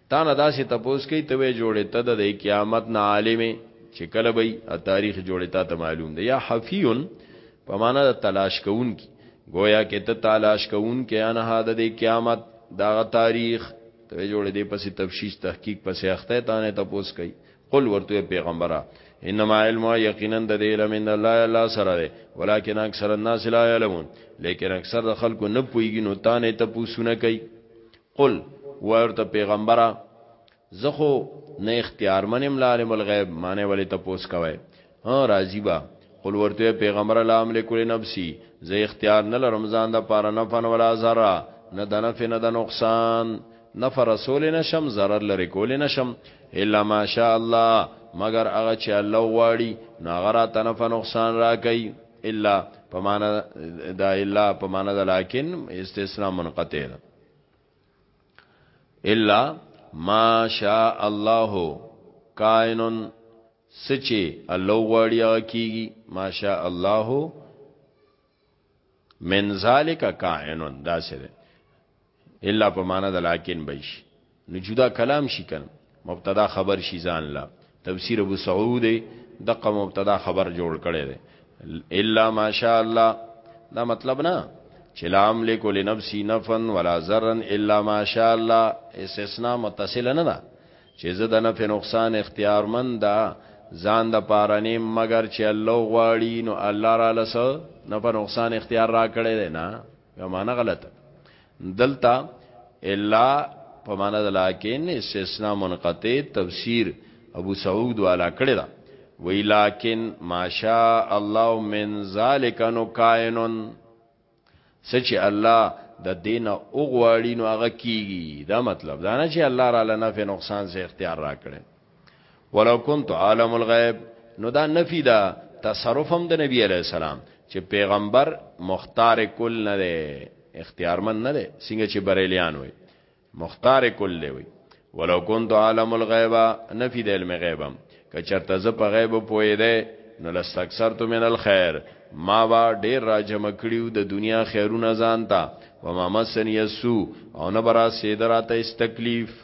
تا نه داسې تپوس کوي ته وې جوړې ته د قیامت نه عالم چې کله به تاریخ جوړې تا ته معلوم دی یا حفیون په معنا د تلاش کوون کی گویا کې ته تلاش کوون کې انا هاد د قیامت دا تاریخ ته جوړې دې پسې تفشیش تحقیق پسې اخته تا نه تپوس کوي قل ورته پیغمبره انما علم یقینا د دې علم ان الله الله سره دی ولکن اکثر الناس لا علمون لیکن اکثر خلکو نه پویږي نو تا نه تپوسونه کوي قل وایه ورته پیغمبره زه خو نه اختیارمن یم له عالم الغیب معنی ولې تپوس کوئ ها راضي به قل ورته وایه پیغمبره لا املک لنفسي زه اختیار نه لرم ځان دپاره نفعا ولا ضرا نه د نفع نه د نقصان نفع رسولی نشم ضرر لرې کولی نشم الا ماشاء الله مګر هغه چې الله غواړي نو هغه راته نفع نقصان راکوي الا په معنا د الا په معنا د لکن استثناء منقطع ده الا ما شاء الله کائنن سچې الله غواړي هغه کیږي ما شاء الله من ذالک کائنن دا سره الا په معنا د لکن بهش نو جدا کلام شي کنه مبتدا خبر شي ځان لا تفسیر ابو سعود دغه مبتدا خبر جوړ کړي دي الا ماشاء الله دا مطلب نه چې لا املک لنفسي نفعا ولا ضرا الا ماشاء الله استثناء متصل نه ده چې زه د نفع نقصان اختیارمند ده ځان د پاره نیم مگر چې الله غواړي نو الله را لسه نه په نقصان اختیار را کړی دی نه یو معنا غلطه دلته الا په معنا د لکن استثناء منقطع تفسیر ابو سعود والا کړی دا وی لکن ماشاء الله من ذالک نو کائنن سچ الله د دین او غواړي نو هغه کیږي دا مطلب دا نه چې الله را لنه نقصان سے اختیار را کړي ولو كنت عالم الغيب نو دا نفي دا تصرف هم د نبی علی السلام چې پیغمبر مختار کل نه دی اختیارمن نه دی څنګه چې بریلیان وي مختار کل دی وي ولو كنت عالم الغيب نفي د علم غیبم که چرته ز په غیب پوي دی نو لستکثرت من الخير ما با ډیر را جمع کړیو د دنیا خیرونه ځانتا وما مسن یسو او نه برا سیدراته استکلیف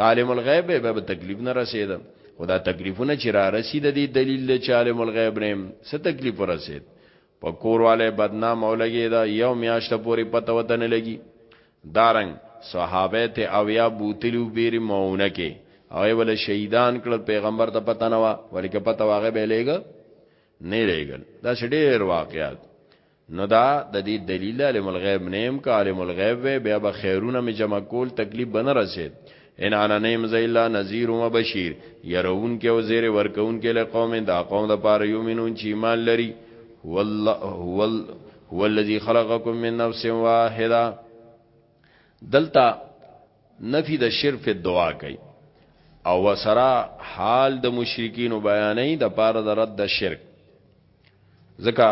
کالم الغیب به به تکلیف نه رسید خدا تکلیفونه چې را رسید دی دلیل د چالم الغیب نیم څه تکلیف رسید په کورواله بدنام اولګی دا یو میاشت پوری پته وته نه لګی دارنګ صحابه ته اویا بوتلو بیر ماونه کې او ول شهیدان کړ پیغمبر ته پته نه وا ولیک پته واغه به لګ نه لګل دا شډیر واقعات نو دا د دې دلیل علم الغیب نیم کا علم الغیب وی بیا به خیرونه می جمع کول تکلیف بنه رسید ان انا نیم زیلا نذیر و بشیر يرون کې او زیر ورکون کې له قوم دا قوم د پاره یومنون چې ایمان لري والله هو هو الذی خلقکم من نفس واحده دلتا نفی د شرف دعا کوي او وسرا حال د مشرکین بیانې د پاره د رد د شرک ځکه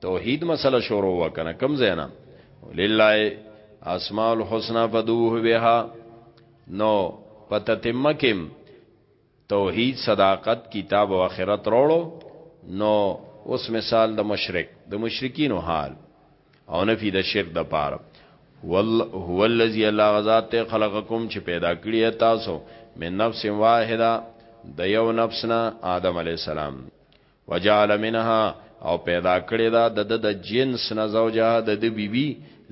توحید مسله شروع وکنه کم زینا لله اسماء الحسنا فدوه بها نو پتتمه کم توحید صداقت کتاب او آخرت روړو نو اوس مثال د مشرک د مشرکینو حال او نفی د شرک د پاره والله هو الذی الله غزاد خلقکم چې پیدا کړی تاسو من نفس واحده د یو نفسنا آدم علی السلام وجعل منها او پیدا کړی دا د د جنس نه زوجه د د بیبي بی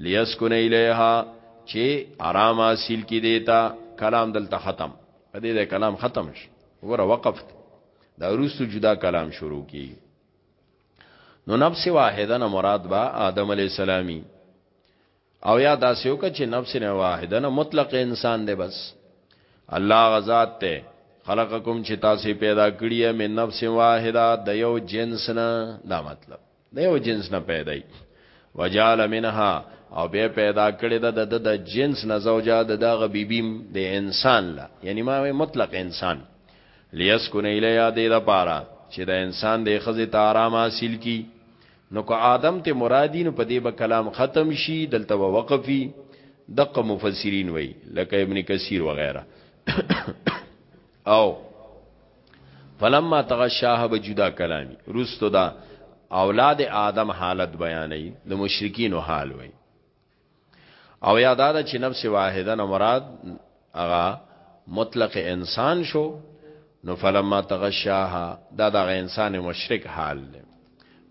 لیسکن الیها چې آرام حاصل کی دیتا کلام دلته ختم په دې د کلام ختم شي وګوره وقف دا روستو جدا کلام شروع کی نو نفس واحده نه مراد با آدم علی السلامي او یا داسې وکړه چې نفس نه واحده نه مطلق انسان دی بس الله غزاد ته خلقکم چې تاسو پیدا کړی من نفس واحده د یو جنس نه دا مطلب د یو جنس نه پیدا ای وجال منها او به پیدا کړی د د د جنس نه زوجا د دغه بیبیم د انسان لا یعنی ما مطلق انسان لیسکن الیا د لپاره چې د انسان د خزه ته آرام حاصل کی نو که آدم ته مرادی نو په دې به کلام ختم شي دلته به وقفي دغه مفسرین وای لکه ابن کثیر وغیرہ او فلما تغشاها بجدا کلامی رستو دا اولاد آدم حالت بیانې د مشرکین حال وای او یا دا چې نفس واحده نه مراد هغه مطلق انسان شو نو فلما تغشاها دا د انسان مشرک حال دی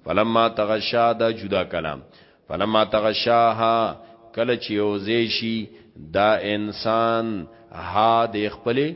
فلما تغشا دا جدا کلام فلما تغشاها کله چې اوزې شي دا انسان ها د خپلې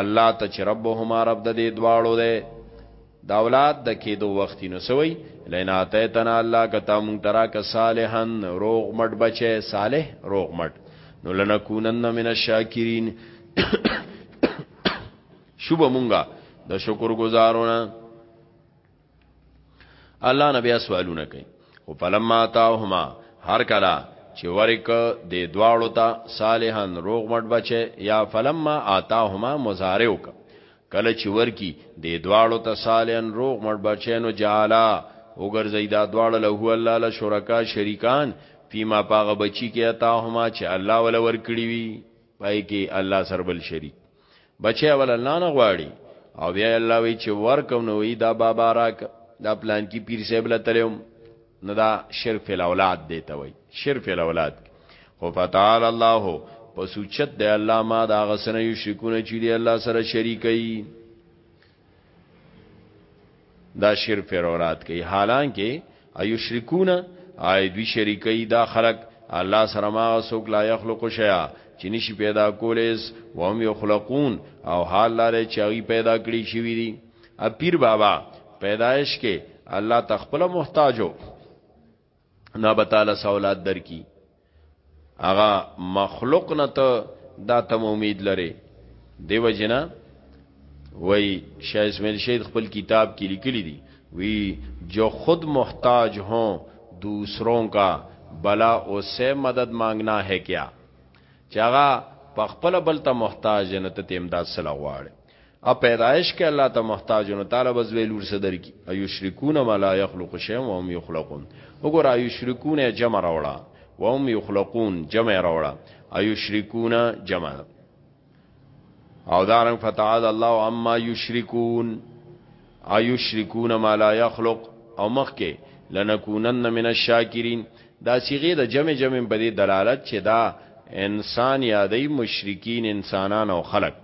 الله ته چې ربهما رب د دې دواړو ده د اولاد د کېدو وخت نو سوی لینا ته تنا الله کته مون ترا ک صالحن روغ مټ بچي صالح روغ مټ نو لنکونن من الشاکرین شوب مونږه د شکر گزارونه الله نبی سوالونه کوي او فلما تاهما هر کلا چې ورک د دواړو ته صالحان روغ مټ بچي یا فلما اتاهما مزارعو کله چې ورکی د دواړو ته صالحان روغ مټ بچي نو جالا وګرځي دا دواړه له هو الله له شرکا شریکان فيما پاغه بچی کې اتاهما چې الله ولا ورکړي وي پای کې الله سره بل شریک بچي ول الله نه غواړي او بیا الله وی چې ورکم نو وی دا بابا راک دا پلان کې پیر صاحب له تلم نه دا شرف الاولاد دی ته وی شرف الاولاد خو فتعال الله پس اوچت دی الله ما دا غسنه یو شرکونه چې دی الله سره شریکي دا شرک پر اورات کوي حالانکه ايو شرکونه اي دوی شریکي دا خلق الله سره ما سوک لا يخلق شيا چې نشي پیدا کولیس و هم یخلقون او حال لاره چې هغه پیدا کړی شوی دي ا پیر بابا پیدایش کې الله تخپل محتاجو نه به تعالی سوالات درکي هغه مخلوق نه ته دا تم امید لري دیو جنا وای شاه اسماعیل شهید خپل کتاب کې لیکلي دي وی جو خود محتاج هو دوسروں کا بلا او سے مدد مانگنا ہے کیا چاغه په خپل بل ته محتاج نه ته امداد سره غواړي ا پیدائش کې الله ته محتاج نو تعالی بس ویل ور صدر کی ایو شرکون ما لا یخلق شیئا وهم یخلقون وګور ایو شرکون جمع راوړه وهم یخلقون جمع راوړه ایو شرکون جمع او دارن فتعال الله عما یشرکون ایو شرکون ما لا یخلق او مخکې لنکونن من الشاکرین دا صيغه د جمع جمع په دې دلالت چې دا انسان یادې مشرکین انسانان او خلق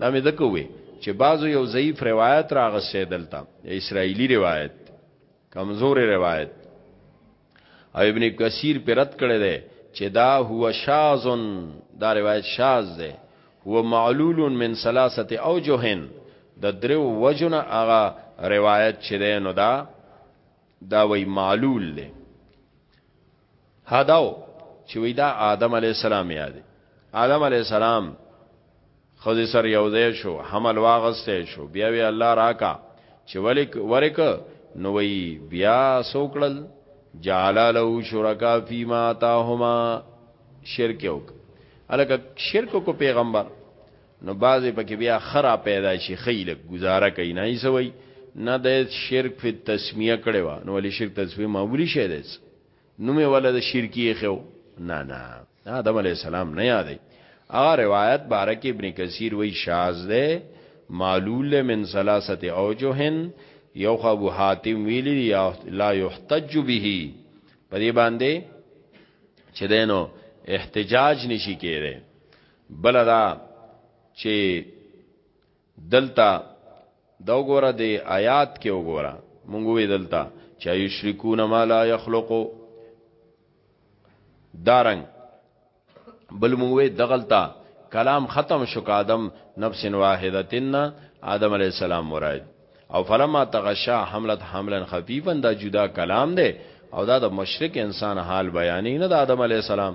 دا مې ځکه وې چې بعضو یو ضعیف روایت راغسې دلته اسرایلی روایت کمزور روایت او ابن کثیر پر رد کړی دی چې دا هو شاذ دا روایت شاذ دی هو معلول من ثلاثه اوجهن د درو وجنه هغه روایت چې دی نو دا دا وی معلول له هداو چې وی دا آدم علی السلام یاد آدم علی السلام خزه سر یو ځای شو حمل واغسته شو بیا وی الله راکا چې ولیک ورک نو وی بیا سوکړل جعل له شرکا فیما تاهما شرک یو الک شرک کو پیغمبر نو بعضې پکې بیا خرا پیدا شي خیلک گزاره کوي نه یې سوي نه د شرک په تسمیه کړي وا نو ولې شرک تسمیه معمولی شی دی نو مې ولا د شرکی خو نه نه آدم علی السلام نه یادې هغه روایت بارک ابن کثیر وی شاز ده معلول من ثلاثه اوجهن یو خو ابو حاتم ویلی لا یحتج به په دې باندې چې دینو احتجاج نشي کېره بل دا چې دلته دا وګوره د آیات کې وګوره مونږ وې دلته چې یشرکون ما لا یخلقو دارنګ بل مونږ وې دغلطه کلام ختم شو آدم نفس واحدتن آدم علی السلام مراد او فلما تغشا حملت حملا خفیفا دا جدا کلام دی او دا د مشرک انسان حال بیانې نه د آدم علی السلام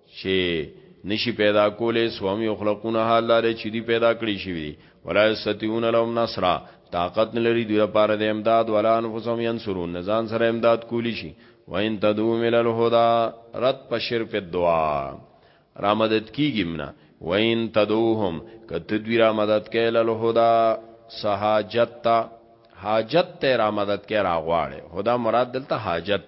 چې نشي پیدا کولې سوم یخلقون حال لار چې دی پیدا کړی شي وي ولا یستیون لهم نصر طاقت نلري دوی لپاره د امداد ولا انفسهم ينصرون نزان سره امداد کولی شي وان تدعو مل الهدى رد په شرف الدعاء را مدد کیږي منا وان تدعوهم کته دوی را مدد کړي له هدا سہاجت تا حاجت ته را مدد کړي را غواړي هدا مراد دلته حاجت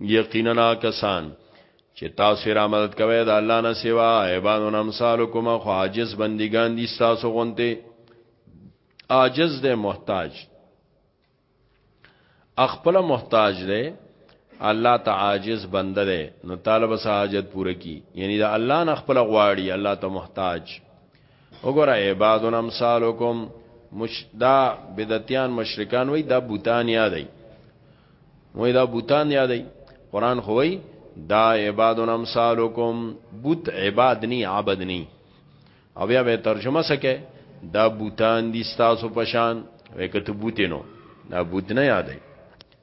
یقینا کسان چې تاسو را مدد کوي د الله نه سوا عبادون امثالکم خو عاجز بندگان دي تاسو غونته عاجز دی محتاج اخپل محتاج دی الله ته عاجز بنده دی نو طالب سه حاجت پوره کی یعنی دا الله نه خپل غواړي الله ته محتاج وګوره عباد امثالکم مش دا بدعتيان مشرکان وای دا بوتان یادای وای دا بوتان یادای قران خو وای دا عباد امثالکم بوت عباد نی عبد نی او بیا به ترجمه سکه دا بوتان دي ستاسو پشان وکته بوتینو دا بوت نه یادای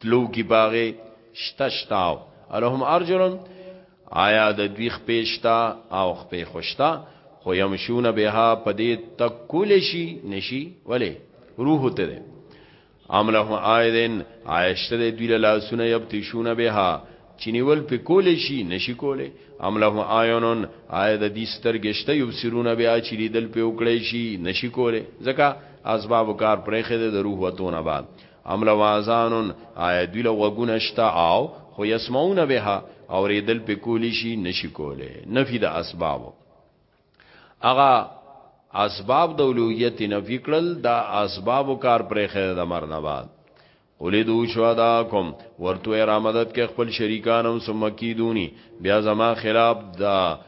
تلوګي باغې شته شته او الهم ارجلن آیا د دوی خپې شته او خپې خوشته خو یمشون بها په دې تکول شي نشي ولی روح ته ده ام لهم آیدن آیشته د دوی له سونه یبتشون بها چنیول په کول شي نشي کوله ام لهم آیونن آیا د دې سترګشته یبصرون بها چې لیدل په وکړي شي نشي کوله ځکه اسباب کار پرېخه د روح وتونه بعد ام له واذانن آیا دوی له غوږونه شته او خو یسمعون بها اوریدل په کولی شي نشي کوله نفي د اسباب اغا اسباب د اولویت نفي کړل دا اسباب کار پرې خیر د مرنه بعد قولی دو شهدا کوم ورته را مدد کې خپل شریکانم سمکی دونی بیا زما خلاف دا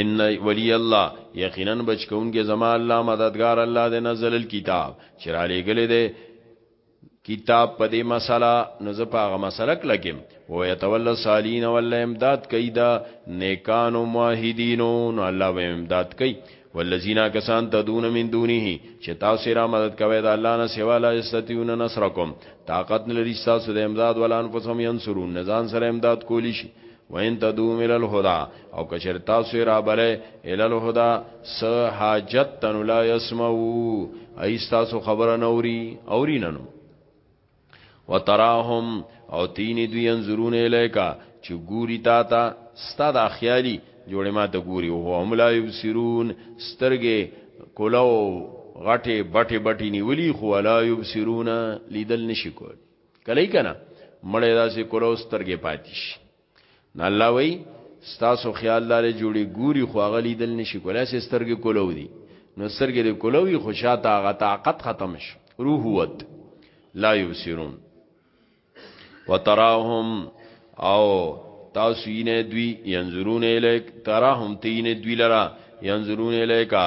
ان ولی الله یقینا بچکونګه زما الله مددگار الله د نزل الكتاب چرا لګل دی کتاب په دې مسله نو زه په هغه مسله کلګم او يتول صالحین ول امداد کوي دا نیکانو موحدینو نو الله به امداد کوي والذین کسان تدون من دونه چې تاسو را مدد کوي دا الله نه سوا لا استتیون نصرکم طاقت نه لري تاسو د امداد ول انفسهم ينصرون نزان سره امداد کولی شي وان تدوم الى الهدى او کچر تاسو را بلې الى الهدى س حاجت تن لا يسمعو ايستاسو خبره نوري اوري ننو وتراهم او تینی دوی انظرون الیکا چې ګوري تا ته ستا د خیالي جوړې ما ته ګوري او هم لا یبصرون سترګې کولو غټه بټه بټه نیولی خو لا یبصرون لیدل نشي کول کلی کنه مړې داسې کولو سترګې پاتې شي نه الله وای ستاسو خیال لاره جوړي ګوري خو هغه لیدل نشي کولای سې سترګې کولو دي نو سترګې دې کولوي خو شاته هغه طاقت ختم شي روح وت لا یوسرون وتراهم او تاسو یې دوی ينظرون الیک تراهم تین دوی لرا ينظرون الیکا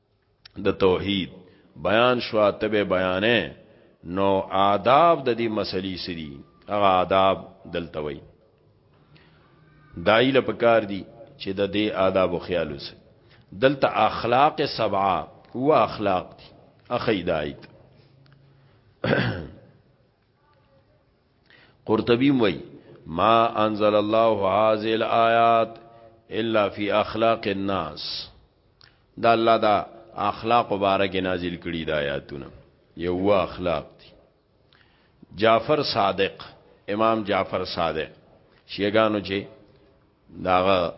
د توحید بیان شو ته به بیانې نو آداب د دې مسلې سری هغه آداب دلته وای دایله پکار دي چې د دې آداب او خیال وسه دلته اخلاق سبعه و اخلاق دي اخیدایت قرطبی وای ما انزل الله هذه الايات الا في اخلاق الناس دا الله دا اخلاق مبارک نازل کړي دا آیاتونه یو اخلاق دي جعفر صادق امام جعفر صادق شیګانو چې داغه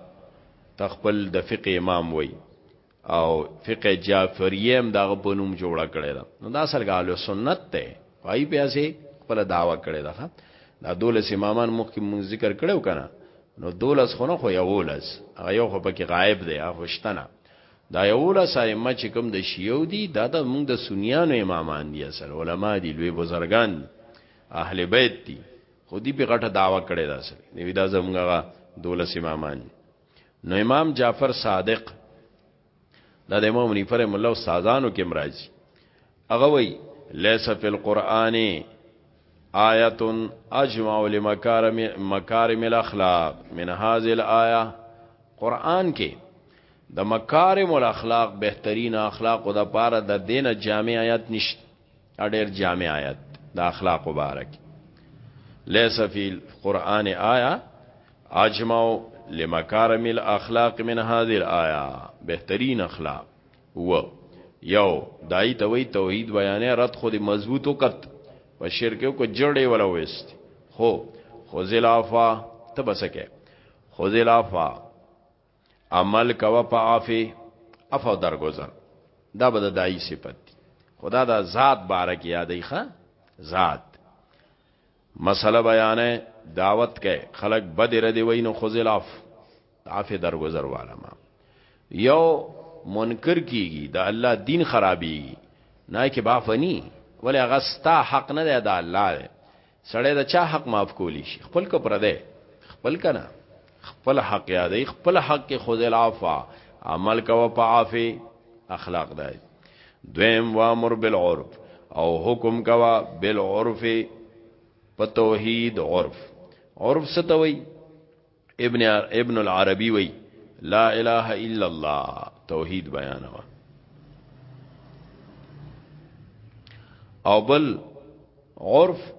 تخپل د فقه امام وای او فقه جعفریه هم داغه په نوم جوړه کړی دا نو دا سرګالو سنت ته پای پیاسه خپل داوا کړی دا دا دولس امامان مخکې مون ذکر کړو کنه نو دولس خونه خو یولس هغه یو خو پکې غایب دی هغه شتنه دا یولس ائمه چې کوم د شیعو دي دا د موږ د سنیانو امامان دي اصل علما دي لوی بزرگان اهل بیت دي خو دی په غټه داوا کړی دا سره نو دا زمونږه دولس امامان نو امام جعفر صادق دا د امام نیفر مولا استادانو کې مرাজি هغه وی لیس فی القرآن آیت اجمع لمکارم مکارم الاخلاق من هذه الايه قرآن کې د مکارم الاخلاق بهترین اخلاق او د پاره د دین جامع آیات نشته ډیر جامع آیت د اخلاق مبارک لیس فی القرآن آیا اجمعو لمکارم الاخلاق من هذه الایا بهترین اخلاق و یو دای ته وی توحید بیانې رد خو دې مضبوط وکت په شرک کو جړې ولا وست خو خو زلافا تبسکه خو زلافا عمل کوه په عفه عفو درگذر دا به د دای صفت دی خدا دا ذات بارک یادې ښه ذات مسله بیانې دعوت کې خلق بدر دی وینو خذلاف عفه درگذر والا ما یو منکر کیږي د الله دین خرابي نه کې بافنی ولی غستا حق نه دی د الله دی سړی د چا حق معاف کولی شي خپل که پردی خپل کنه خپل حق یادې خپل حق کې خذ العفو عمل کوه په عافي اخلاق دای دویم وامر بالعرف او حکم کوه بالعرف په توحید عرف عرف ستوي ابن ابن العربی وی لا اله الا الله توحید بیانوا او بل عرف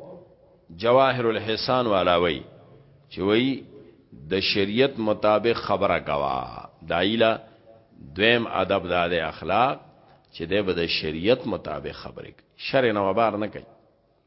جواهر الحسان والا وی چې وی د شریعت مطابق خبره کوا دایلا دویم ادب دا د اخلاق چې د به د شریعت مطابق خبرې شر نه وبار نه کوي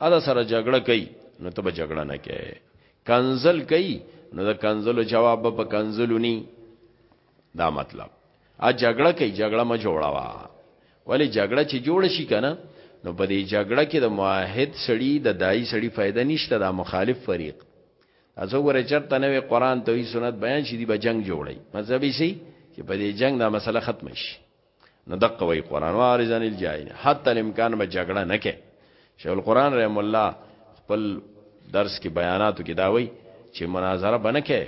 ادا سره جګړه کوي نو ته به جګړه نه کوي کنزل کوي نو د کنزلو جواب به کنزلو ني دا مطلب ا جګړه کوي جګړه ما جوړاوا ولی جګړه چې جوړ شي کنه نو په دې جګړه کې د معاهد سړی د دای سړی فائدہ نشته دا مخالف فریق ازو ور چرته نوې قران توي سنت بیان شي دی به جنگ جوړي مذهبي سي چې په دې جنگ دا مسله ختم شي نو دقه وی قران وارز عن الجاهل حتی الامکان به جګړه نه کې شیخ القران رحم الله خپل درس کې بیاناتو کې دا وی چې مناظره بنه کې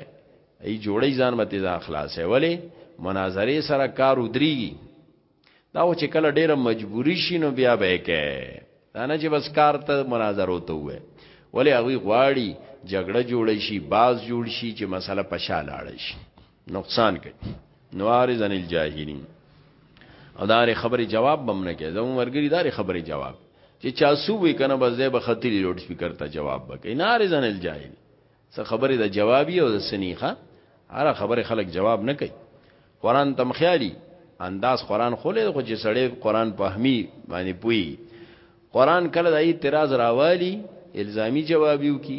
ای جوړی ځان مته ځان خلاصې ولی مناظره سره کار ودریږي دا و چې کله ډیره مجبوری شي نو بیا به کې دا نه چې بس کار ته مناظره وته وې ولی هغه غواړي جګړه جوړ شي باز جوړ شي چې مسله پشاله اړ شي نقصان کوي نوارز ان الجاهلین او دار خبرې جواب بم نه کوي زمو ورګری دار خبرې جواب چې چا سو وی کنه بس زه به خطلی لوډ سپیکر ته جواب وکړي نارز ان الجاهل څه خبرې د جوابي او د سنیخه هر خبره خلک جواب نه کوي قران تم خیالي انداز قران خولې خو چې سړی قران پهمي باندې پوي قران کله د اعتراض راوالي الزامي جوابیو کی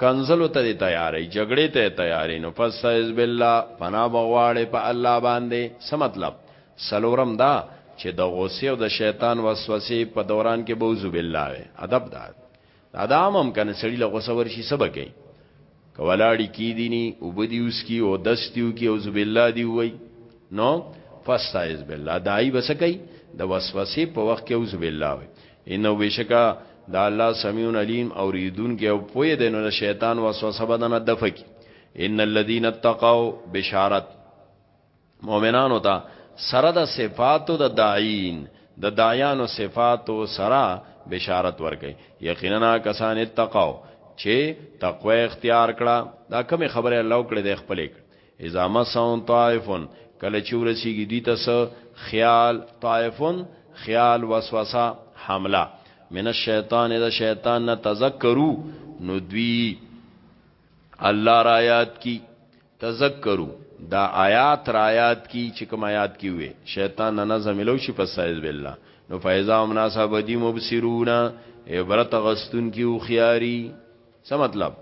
کنزلو ته تیارې جګړې ته تیارې نو فاستعذ بالله پنا بغواړې په الله باندې څه مطلب سلورم دا چې د غوسې او د شیطان وسوسې په دوران کې بوزو بالله وي ادب دا دا هم کنه سړی له غوسه ورشي سبا کوي کولاړي کی دیني او بدی اوس کی او دستیو کی او زب الله دی وای نو فاستعذ بالله دای بس کوي د وسوسې په وخت کې اوس بالله وي انه بشکا دا الله سميع عليم او ريدون کې او پوي د نو شیطان وسوسه بدنه دفکی ان الذين اتقوا بشارت مؤمنانو ته سره د صفاتو د داعین د دایانو صفاتو سره بشارت ورکي یقینا کسان اتقوا چې تقوا اختیار کړه دا کوم خبره الله کړې د خپلې اذا مسهم طائف کله چې ورسیږي دوی ته څه خیال طائف خیال وسوسه حمله من الشیطان اذا شیطان نه تذکرو نو دوی الله را یاد کی تذکرو دا آیات را یاد کی چې کوم آیات کی وي شیطان نه نظم لو شي پس سایز بالله نو فایزا مناسب دی مبصرون عبرت غستون کی او خیاری څه مطلب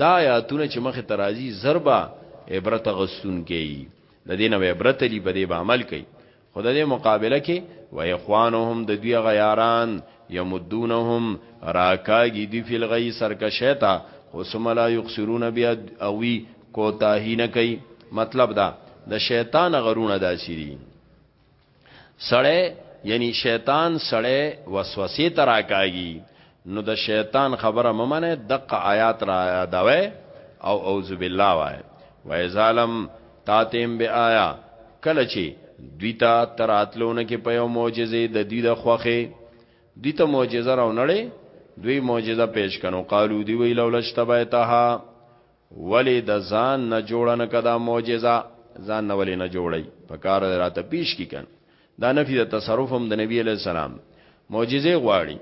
دا آیاتونه چې مخه ترازی ضربه عبرت غستون کوي د دین او عبرت لی په دې به عمل کوي خدای دې مقابله کې و اخوانهم د دوی غیاران یمدونهم راکاږي دی فل غی سرکشیتا خو ثم لا یخسرون بیا اوی کوتاهی نه کوي مطلب دا د شیطان غرونه داسي دي سړی یعنی شیطان سړی وسوسه تراکاږي نو د شیطان خبره ممنه دغه آیات را یادوي او اعوذ بالله وای وای ظالم تاتیم بی آیا کله چې دوی ته تراتلونه کې په یو معجزه د دوی د خوخه دوی ته معجزه راونړې دوی معجزه پیش کړو قالو دی وی لولا شتبایتها ولی د ځان نه جوړ نه کدا معجزه ځان نه ولی نه جوړی په کار راته پیش کی کن دا نفی د تصرف هم د نبی علی السلام معجزه غواړي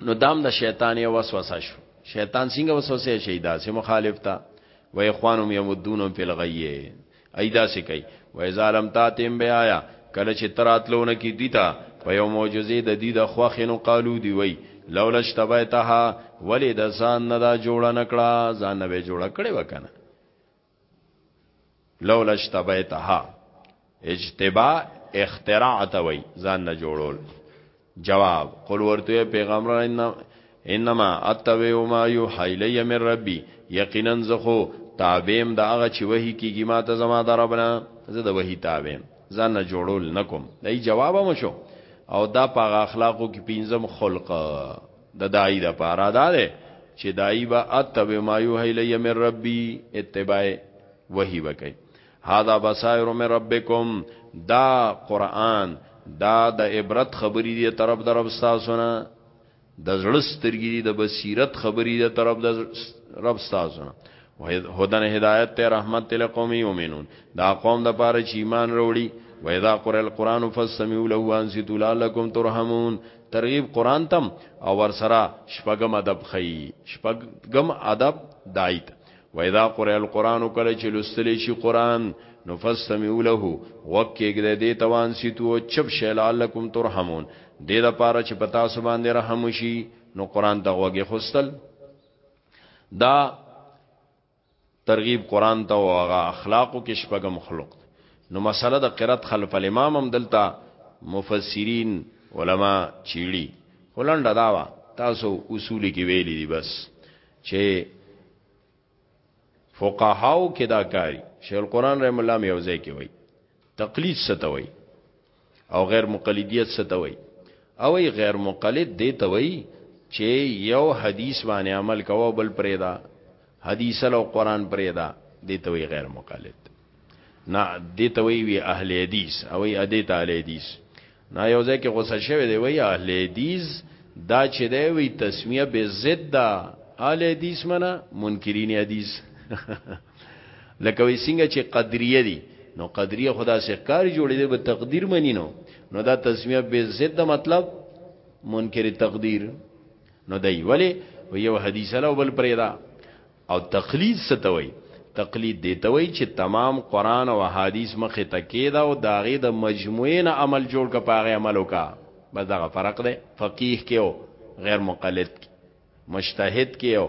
نو دام د شیطان یو وسوسه شو شیطان څنګه وسوسه شي دا سه مخالف تا و اخوانم یمدونم فی الغیه ایدا سی کوي و اذا لم تاتم بیایا کله چې تراتلونه کې دیتا په یو معجزه د دې د خوخینو قالو دی وی لولا اشتبیتها ولی د ځان نه دا جوړ نکړه ځان نه به جوړ کړي وکنه لولا اشتبیتها اجتباء اختراع ته وی ځان نه جوړول جواب، قل ورته وایه پیغمبره انما انما اتبع ما یوحی الی من ربی یقینا زه خو تابع یم د هغه چې وحی کیږي ماته زما د رب نه زه د وحی تابع یم ځان نه جوړول نه کوم د ای جواب هم شو او دا په هغه اخلاقو کې پینځم خلق د دای د پاره دا ده چې دای با اتبع ما یوحی الی من ربی اتباع وحی وکي هذا بصائر من ربکم دا قران دا د عبرت خبرې دی طرف در رب تاسو نه د زړه سترګې دی د بصیرت خبرې دی طرف د رب تاسو نه هدن هدایت ته رحمت له قوم یومنون دا قوم د پاره چې ایمان وروړي و اذا قرئ القران فاستمعوا له وانصتوا لعلكم ترحمون ترغیب قران تم او ورسره شپږم ادب خي شپږم ادب دایته و اذا قرئ القرآن کله چې لوستل شي قرآن نو فاستمعوا له وکیګد دې توان سیتو چپ شې لعلکم ترحمون دې د پاره چې پتا سو باندې رحم شي نو قرآن ته وګه خوستل دا ترغیب قرآن ته او هغه اخلاقو کې شپږم خلق نو مسله د قرات خلف الامام هم دلته مفسرین علما چیړي هولنډه داوا تاسو اصول کې ویلي دي بس چې فقهاو کې دا کاری شیخ القران رحم الله یو ځای کې وای تقلید ستوي او غیر مقلدیت ستوي او ای غیر مقلد دی ته وای چې یو حدیث باندې عمل کوو بل پرېدا حدیث او قران پرېدا دی ته وای غیر مقلد نه دې ته وی وی اهل حدیث او ای ادې ته اهل حدیث نه یو ځای کې غوسه شوی دی وی اهل حدیث دا چې دی وی تسمیه به ضد دا اهل حدیث منه منکرین حدیث لکه وی څنګه چې قدریه دي نو قدریه خدا سي کار جوړې دی به تقدیر منی نو نو دا تسمیه به ضد مطلب منکر تقدیر نو دی ولی یو حدیث له بل پرې دا او تقلید څه ته وایي؟ تقلید دې ته وایي چې تمام قرآن او احادیث مخې ته کېږده او د هغې د مجموعې نه عمل جوړ کړه، په هغې عمل وکړه. بس دغه فرق دی فقیه کې او غیر مقلد کې، مجتهد کې او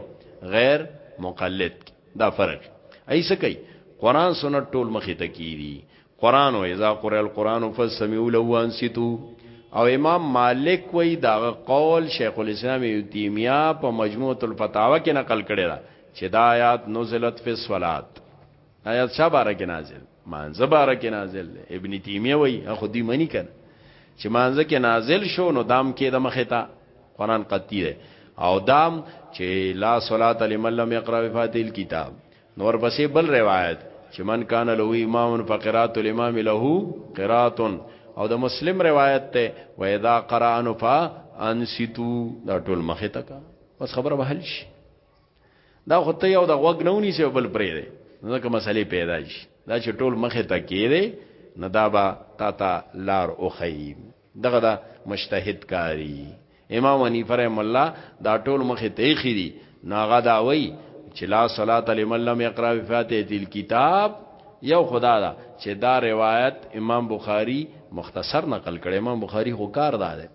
غیر مقلد کې دا فرق دی. ای څه کوي؟ قرآن سنت ټول مخې ته کېږدي، قران او اذا قرئ القران فسمعوا له وانصتوا او امام مالک وی دا قول شیخ الاسلام ابن تیمیه په مجموعه الفتاوا کې نقل کړی دا چې دا آیات نزلت فی الصلات آیات چا بارکه نازل مانزه بارکه نازل ابن تیمیه وی اخو دی منی کړ چې مانزه کې نازل شو نو دام کې د مخه تا قران قطعی ده او دام چې لا صلات لمن لم يقرأ بفاتح الكتاب نور پسې بل روایت چې من کان له امام فقرات الامام له قرات او د مسلم روایت ته و اذا قرأ نفا انسیتو دا ټول مخه تک بس خبره به حل شي دا خو ته یو د غوګ نه ونی سه بل پرې دی نو کوم مسلې پیدا شي دا چې ټول مخه تک کېره نه دا با تا تا لار او خیم دغه دا مجتهد کاری امام حنیفه رحم الله دا ټول مخه ته خېری نو هغه دا وای چې لا صلات لمن لم يقرأ بفاتحه الكتاب یو خدا دا چې دا روایت امام بخاری مختصر نقل کړي امام بخاری خو کار دا ده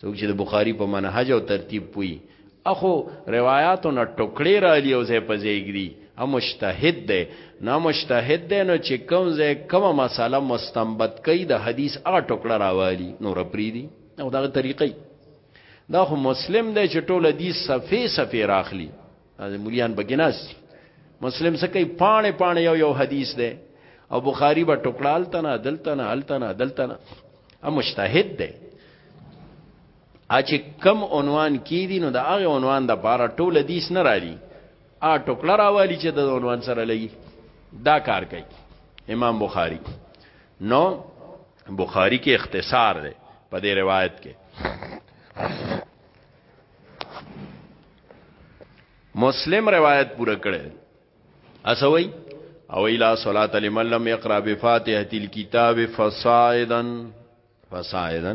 څوک چې د بخاری په منهج او ترتیب پوي اخو روایتو نه ټوکړې را لې او زه پځېګري هم مجتهد دی نه مجتهد دی نو چې کوم زه کوم مساله مستنبط کوي د حدیث هغه ټوکړه راوالي نو رپری دي او دغه طریقې دا خو مسلم دی چې ټول دي صفه صفه راخلی از مليان بګیناس مسلم څه کوي پانه پانه یو یو حدیث دی او بخاری به ټوکړه التنه دلتنه التنه دلتنه ا مجتهد دی اچې کم عنوان کی دي نو د هغه عنوان د پاره ټول حدیث نه راځي ا ټوکړه راوالي چې د عنوان سره لګي دا کار کوي امام بخاری نو بخاری کې اختصار دی په دې روایت کې مسلم روایت پوره کړي اسوي او الى صلاه لمن لم يقرا بفاتحه الكتاب فصائدا فصائدا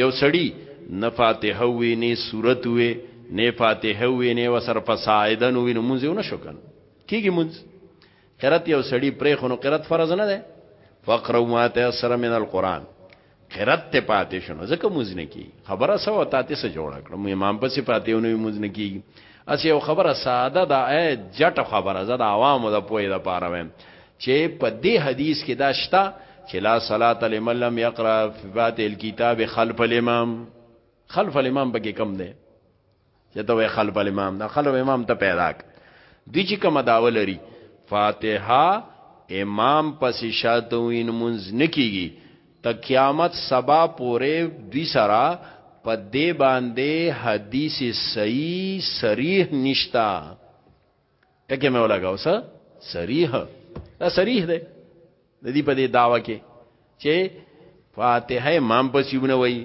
یو سړی نه فاتحه ووی نه سورت ووی نه فاتحه ووی نه وسر فصاعدا ووی نو مونږ یو نشو کنه کیږي مونږ قرات یو سړی پرې خونو قرات فرض نه ده فقرو ما ته سره من القران قرات ته پاتې شنو ځکه مونږ نه کی خبره سو ته ته سه جوړ کړم امام پسې پاتې ونه مونږ نه کیږي اسی یو خبره ساده ده جټ خبره زده عوامو د پوهې د پاره ویم چه په دی حدیث کې دا شته چه لا صلاة لمن لم یقرأ فاتح الكتاب خلف الامام خلف الامام بکی کم دی چه تو خلف الامام دا خلف امام ته پیدا ک دی چه کم داو لري فاتحه امام پس شاته وین منز نکیږي ته قیامت سبا پوره دوی سرا په دې باندې حدیث صحیح صریح نشتا ټکه مې ولګاو سه صریح دا صریح ده د دې په دې داوا کې چې فاتحه امام په سیونه وای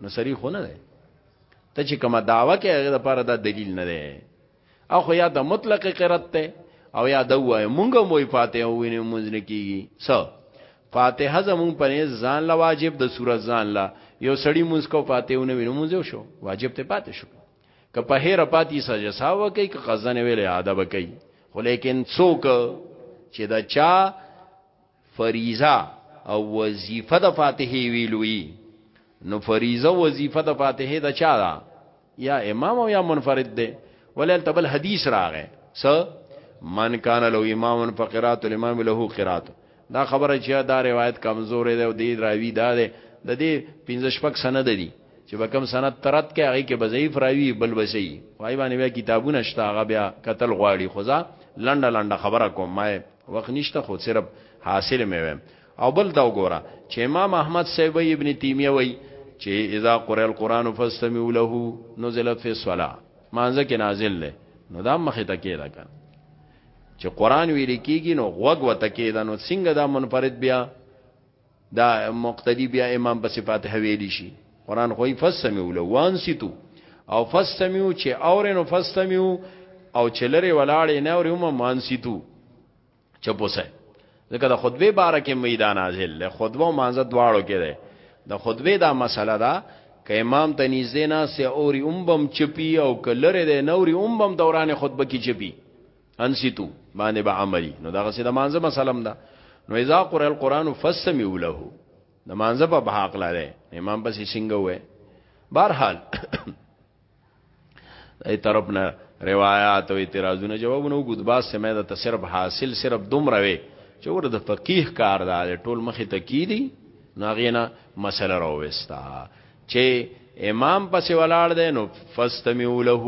نو صریح خونه ده ته چې کومه داوا کې هغه لپاره دا دلیل نه ده او خو یا د مطلق قرت ته او یا د وای مونږ موي فاتحه وینې مونږ نه کیږي سو فاتحه زمون په ځان لا واجب د سورۃ ځان لا یو سړی مونږ کو فاتحه نه وینې مونږ شو واجب ته پاتې شو که په هیر پاتی سجا ساو کوي که قزن ویل اعاده وکي خو لیکن څوک چې دا چا فریضه او وظیفه د فاتحه ویلوي نو فریضه وظیفه د فاتحه د چا دا یا امام او یا منفرد دی ولل تبل حدیث راغې س من کان له امام فقرات الامام له قرات دا خبره چې دا روایت کمزورې ده او دی راوی دا ده د دې 15 شپک سند دي چې به کم سند ترت کې هغه کې بزیف راوی بل وسی وای باندې بیا کتابونه شته هغه بیا قتل غواړي خدا لنډه لنډه خبره کوم ما وخت نشته خو صرف حاصل مې ویم او بل دا وګوره چې امام احمد صاحب ابن تیمیه وای چې اذا قرئ القرآن فاستمعوا له نزلت فی الصلاه مانځه کې نازل له نو دا مخه تکیه ده چې قران ویل کیږي نو غوګ وته کېده نو څنګه دا منفرد بیا دا مقتدی بیا امام په صفات حویلی شي قران خو یې فسمیو لو وانسیتو او فسمیو چې اورینو فسمیو او چې لري ولاړې نه اوري هم مانسیتو چپوسه ځکه د خطبه باره کې میدان نازل له خطبه او مانزه دواړو کې ده د خطبه دا مسله ده ک امام ته نږدې نه سه اوري اومبم چپی او کلره ده نوري اومبم دوران خطبه کې چپی انسیتو باندې به عملی نو دا غسه د مانزه مسلم ده نو اذا قرئ القرآن فسمعوا له د مانزه په حق لاره امام پسې څنګه وې بهرحال ای طرف نه روایت او اعتراضونه جوابونه وګدبا سمه د تصرف حاصل صرف دومره وي چې ور د فقيه کار دا ټول مخې ته کی دي ناغینا مسله راوستا چې امام پسې ولاړ دی نو فاستمعوا له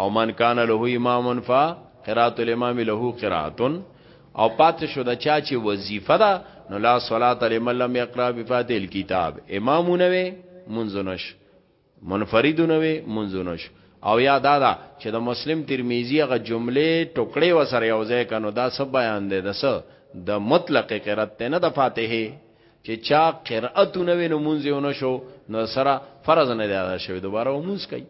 او من کان له امام فا قرات الامام له قرات او پات شو د چا چې وظیفه ده نو لا صلات لمن لم يقرا بفاتح الكتاب امامونه وي منځنش منفردونه وي منځونه شو او یا دا دا چې د مسلم ترمذی هغه جمله ټوکړې وسره یو ځای کنو دا سب بیان دی د س د مطلق قرات ته نه د فاتحه چې چا قراتونه وینو مونږونه شو نو سره فرض نه دی ادا شوی دوباره مونږ کوي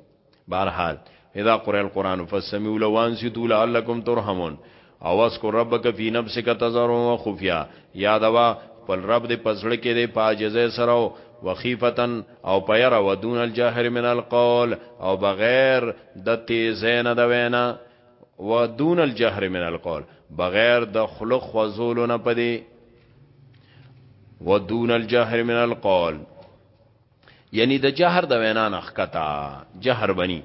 بهرحال اذا قرئ القرآن فاستمعوا له وانصتوا لعلكم ترحمون او اذکر ربک فی نفسک تضرعا وخفیا یادوا خپل رب دې په زړه کې دې په عاجزۍ سره او وخیفتا او په یره و دون الجهر من القول او بغیر د تیزې نه د وینا و دون الجهر من القول بغیر د خلق خوزولو نه پدې و دون الجهر من القول یعنی د جهر د وینا نه ښکتا جهر بنی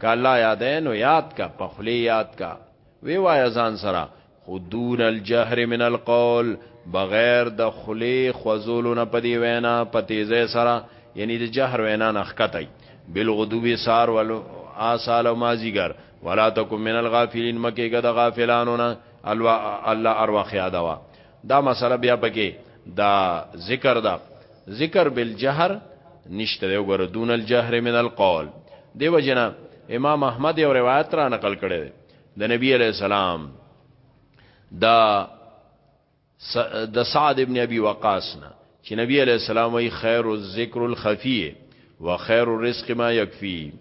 کا الله یادین او یاد کا په خلی یاد کا وی وای ځان سره خودون الجهر من القول بغیر د خلی خوزولو نه پدی وینا په تیزه سره یعنی د جهر وینا نه ښکتای بالغدو سار ول آسال او مازیګر ولا تکم من الغافلین مکه ګد غافلانو نه الله ارواح یادوا دا مسله بیا پکې دا ذکر دا ذکر بالجهر نشته دی وګوره دون الجهر من القول دیو جنا امام احمد یو روایت را نقل کړی دی د نبی علی السلام دا د سعد ابن ابي وقاص نه چې نبی علی السلام وی خیر الذکر الخفی و خیر الرزق ما یکفی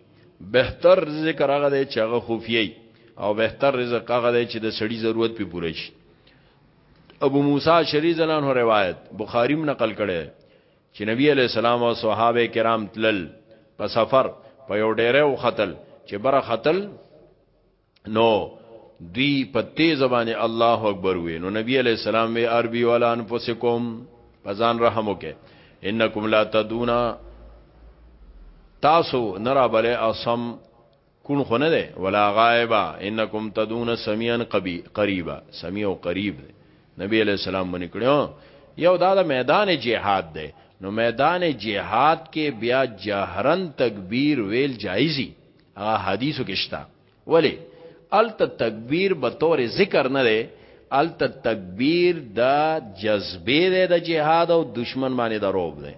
بهتر ذکر هغه دی چې هغه خفیه او بهتر رزق هغه دی چې د سړی ضرورت په پوره شي ابو موسی شری زلان هو روایت بخاری م نقل کړي چې نبی علی السلام او صحابه کرام تلل په سفر په یو ډیره او خطل چې بره خطل نو دی په تیز باندې الله اکبر وی نو نبی علی السلام وی عربی ولا انفسکم پزان رحم وکي انکم لا تدونا تاسو نرا بل اصم کون خو نه ده ولا غائبا انکم تدون سمیعا قریبا سمیع او قریب ده نبی علیہ السلام باندې کړو یو دا د میدان جهاد ده نو میدان جهاد کې بیا جهرن تکبیر ویل جایزي هغه حدیثو کې شته ولی الت تکبیر به تور ذکر نه ده الت تکبیر دا جذبه ده د جهاد او دشمن باندې دروب ده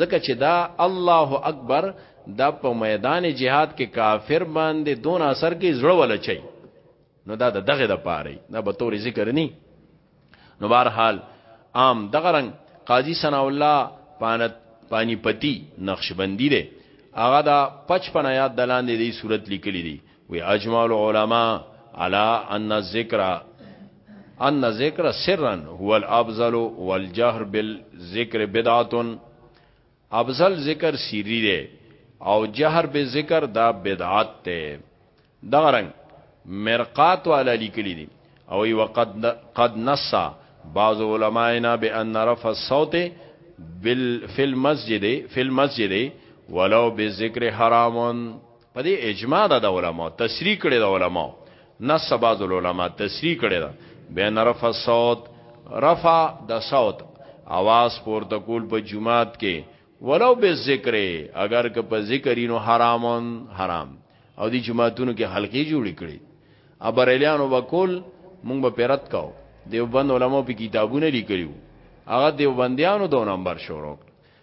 ځکه چې دا الله اکبر دا په میدان جهاد کې کافر باندې دون اثر کې زړه ولا چي نو دا د دغه د پاره نه به تور ذکر ني نو بهر حال عام دغه رنگ قاضي ثنا الله پانت پانی پتی نقشبندی دی هغه دا 55 آیات دلاندې دی صورت لیکلی دی وی اجماع العلماء على ان الذکر ان الذکر سرا هو الافضل والجهر بالذکر بدعه افضل ذکر سیری دی او جهر به ذکر دا بدعت دی دا رنگ مرقات والا لیکلی دی او ای وقد قد نصا بعض علماءنا بان رفع الصوت بال في المسجد في المسجد ولو بذكر حرام په دې اجماع ده د علماء تصریح کړي د علماء نص بعض العلماء تصریح کړي ده بین رفع الصوت رفع د صوت आवाज پورته کول په جمعات کې ولو به ذکر اگر که په ذکرینو حرامون حرام او دی جمعاتونو کې حلقې جوړې کړي ابرلیانو وکول مونږ به پیرت کاو دیوبند علماء په کتابونه لیکلو هغه دیوبندیانو دو نمبر شروع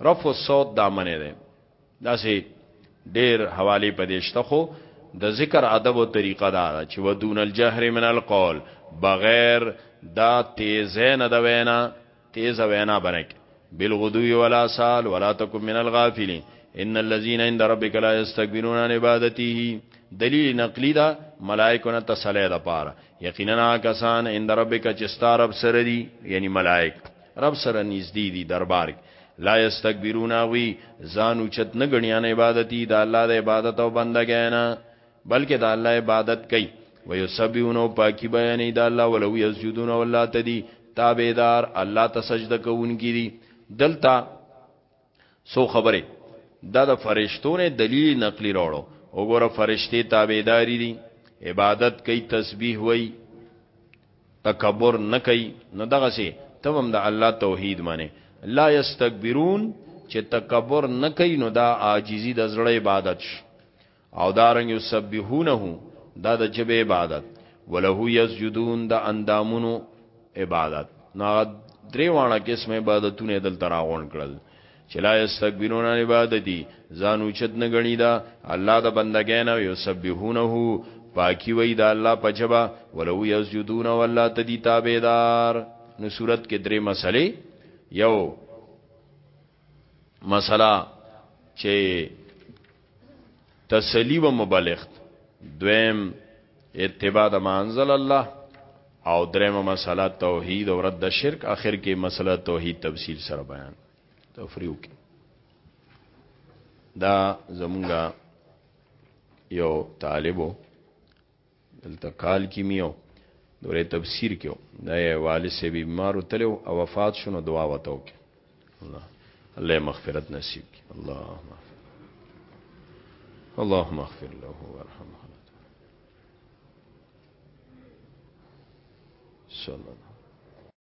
رفع الصوت دا منه ده داسې ډیر حوالی پدېشته خو د ذکر ادب او طریقه دا چې ودون الجهر من القول بغیر دا تیزه نه د وینا تیزه وینا بنک بالغدو ولا سال ولا تکم من الغافلین ان الذين عند ربك لا يستكبرون عن عبادته دلیل نقلی دا ملائکه نه تسلی ده پاره یقینا کسان عند ربک چستارب سره دي یعنی ملائک رب سره نږدې دي دربار کې لا یستكبرون وی ځان اوچت نه غنیان عبادتي د الله د عبادت او بندګۍ نه بلکې د الله عبادت کوي ويسبحون او پاکي بیانې د الله ولو یسجدون او الله تدي تابعدار الله ته سجده کوونکي دي دلته سو خبره دا د فرشتو نه دلیل نقلی راوړو وګوره فرشتي تابعداري دي عبادت کوي تسبیح وای تکبر نه کوي نو دغه سي تم هم د الله توحید معنی لا یستكبرون چې تکبر نه کوي نو دا عاجزي د زړه عبادت شي او دارنګ یسبحونه دا د جبه عبادت وله یسجدون د اندامونو عبادت نو درې وانه قسم عبادتونه دل تراغون کړل چې لا یستكبرون عن عبادتي ځان اوچت نه غنی دا الله د بندګۍ نه یسبحونه پاکی وای دا الله پجبا ولو یسجدون والله تدی تابعدار نو صورت کې درې مسلې یو مسله چې تسلی و مبلغت دویم اتباع د منزل الله او درېمه مسله توحید او رد شرک اخر کې مسله توحید تفصیل سره بیان تفریو کې دا زمونږه یو طالبو دلته کال کې میو دوره تفسیر کې دا والد سی بیمار تل او وفات شونه دعا وته وکي الله الله مغفرت نصیب کی الله اللهم اغفر له وارحمه صلی الله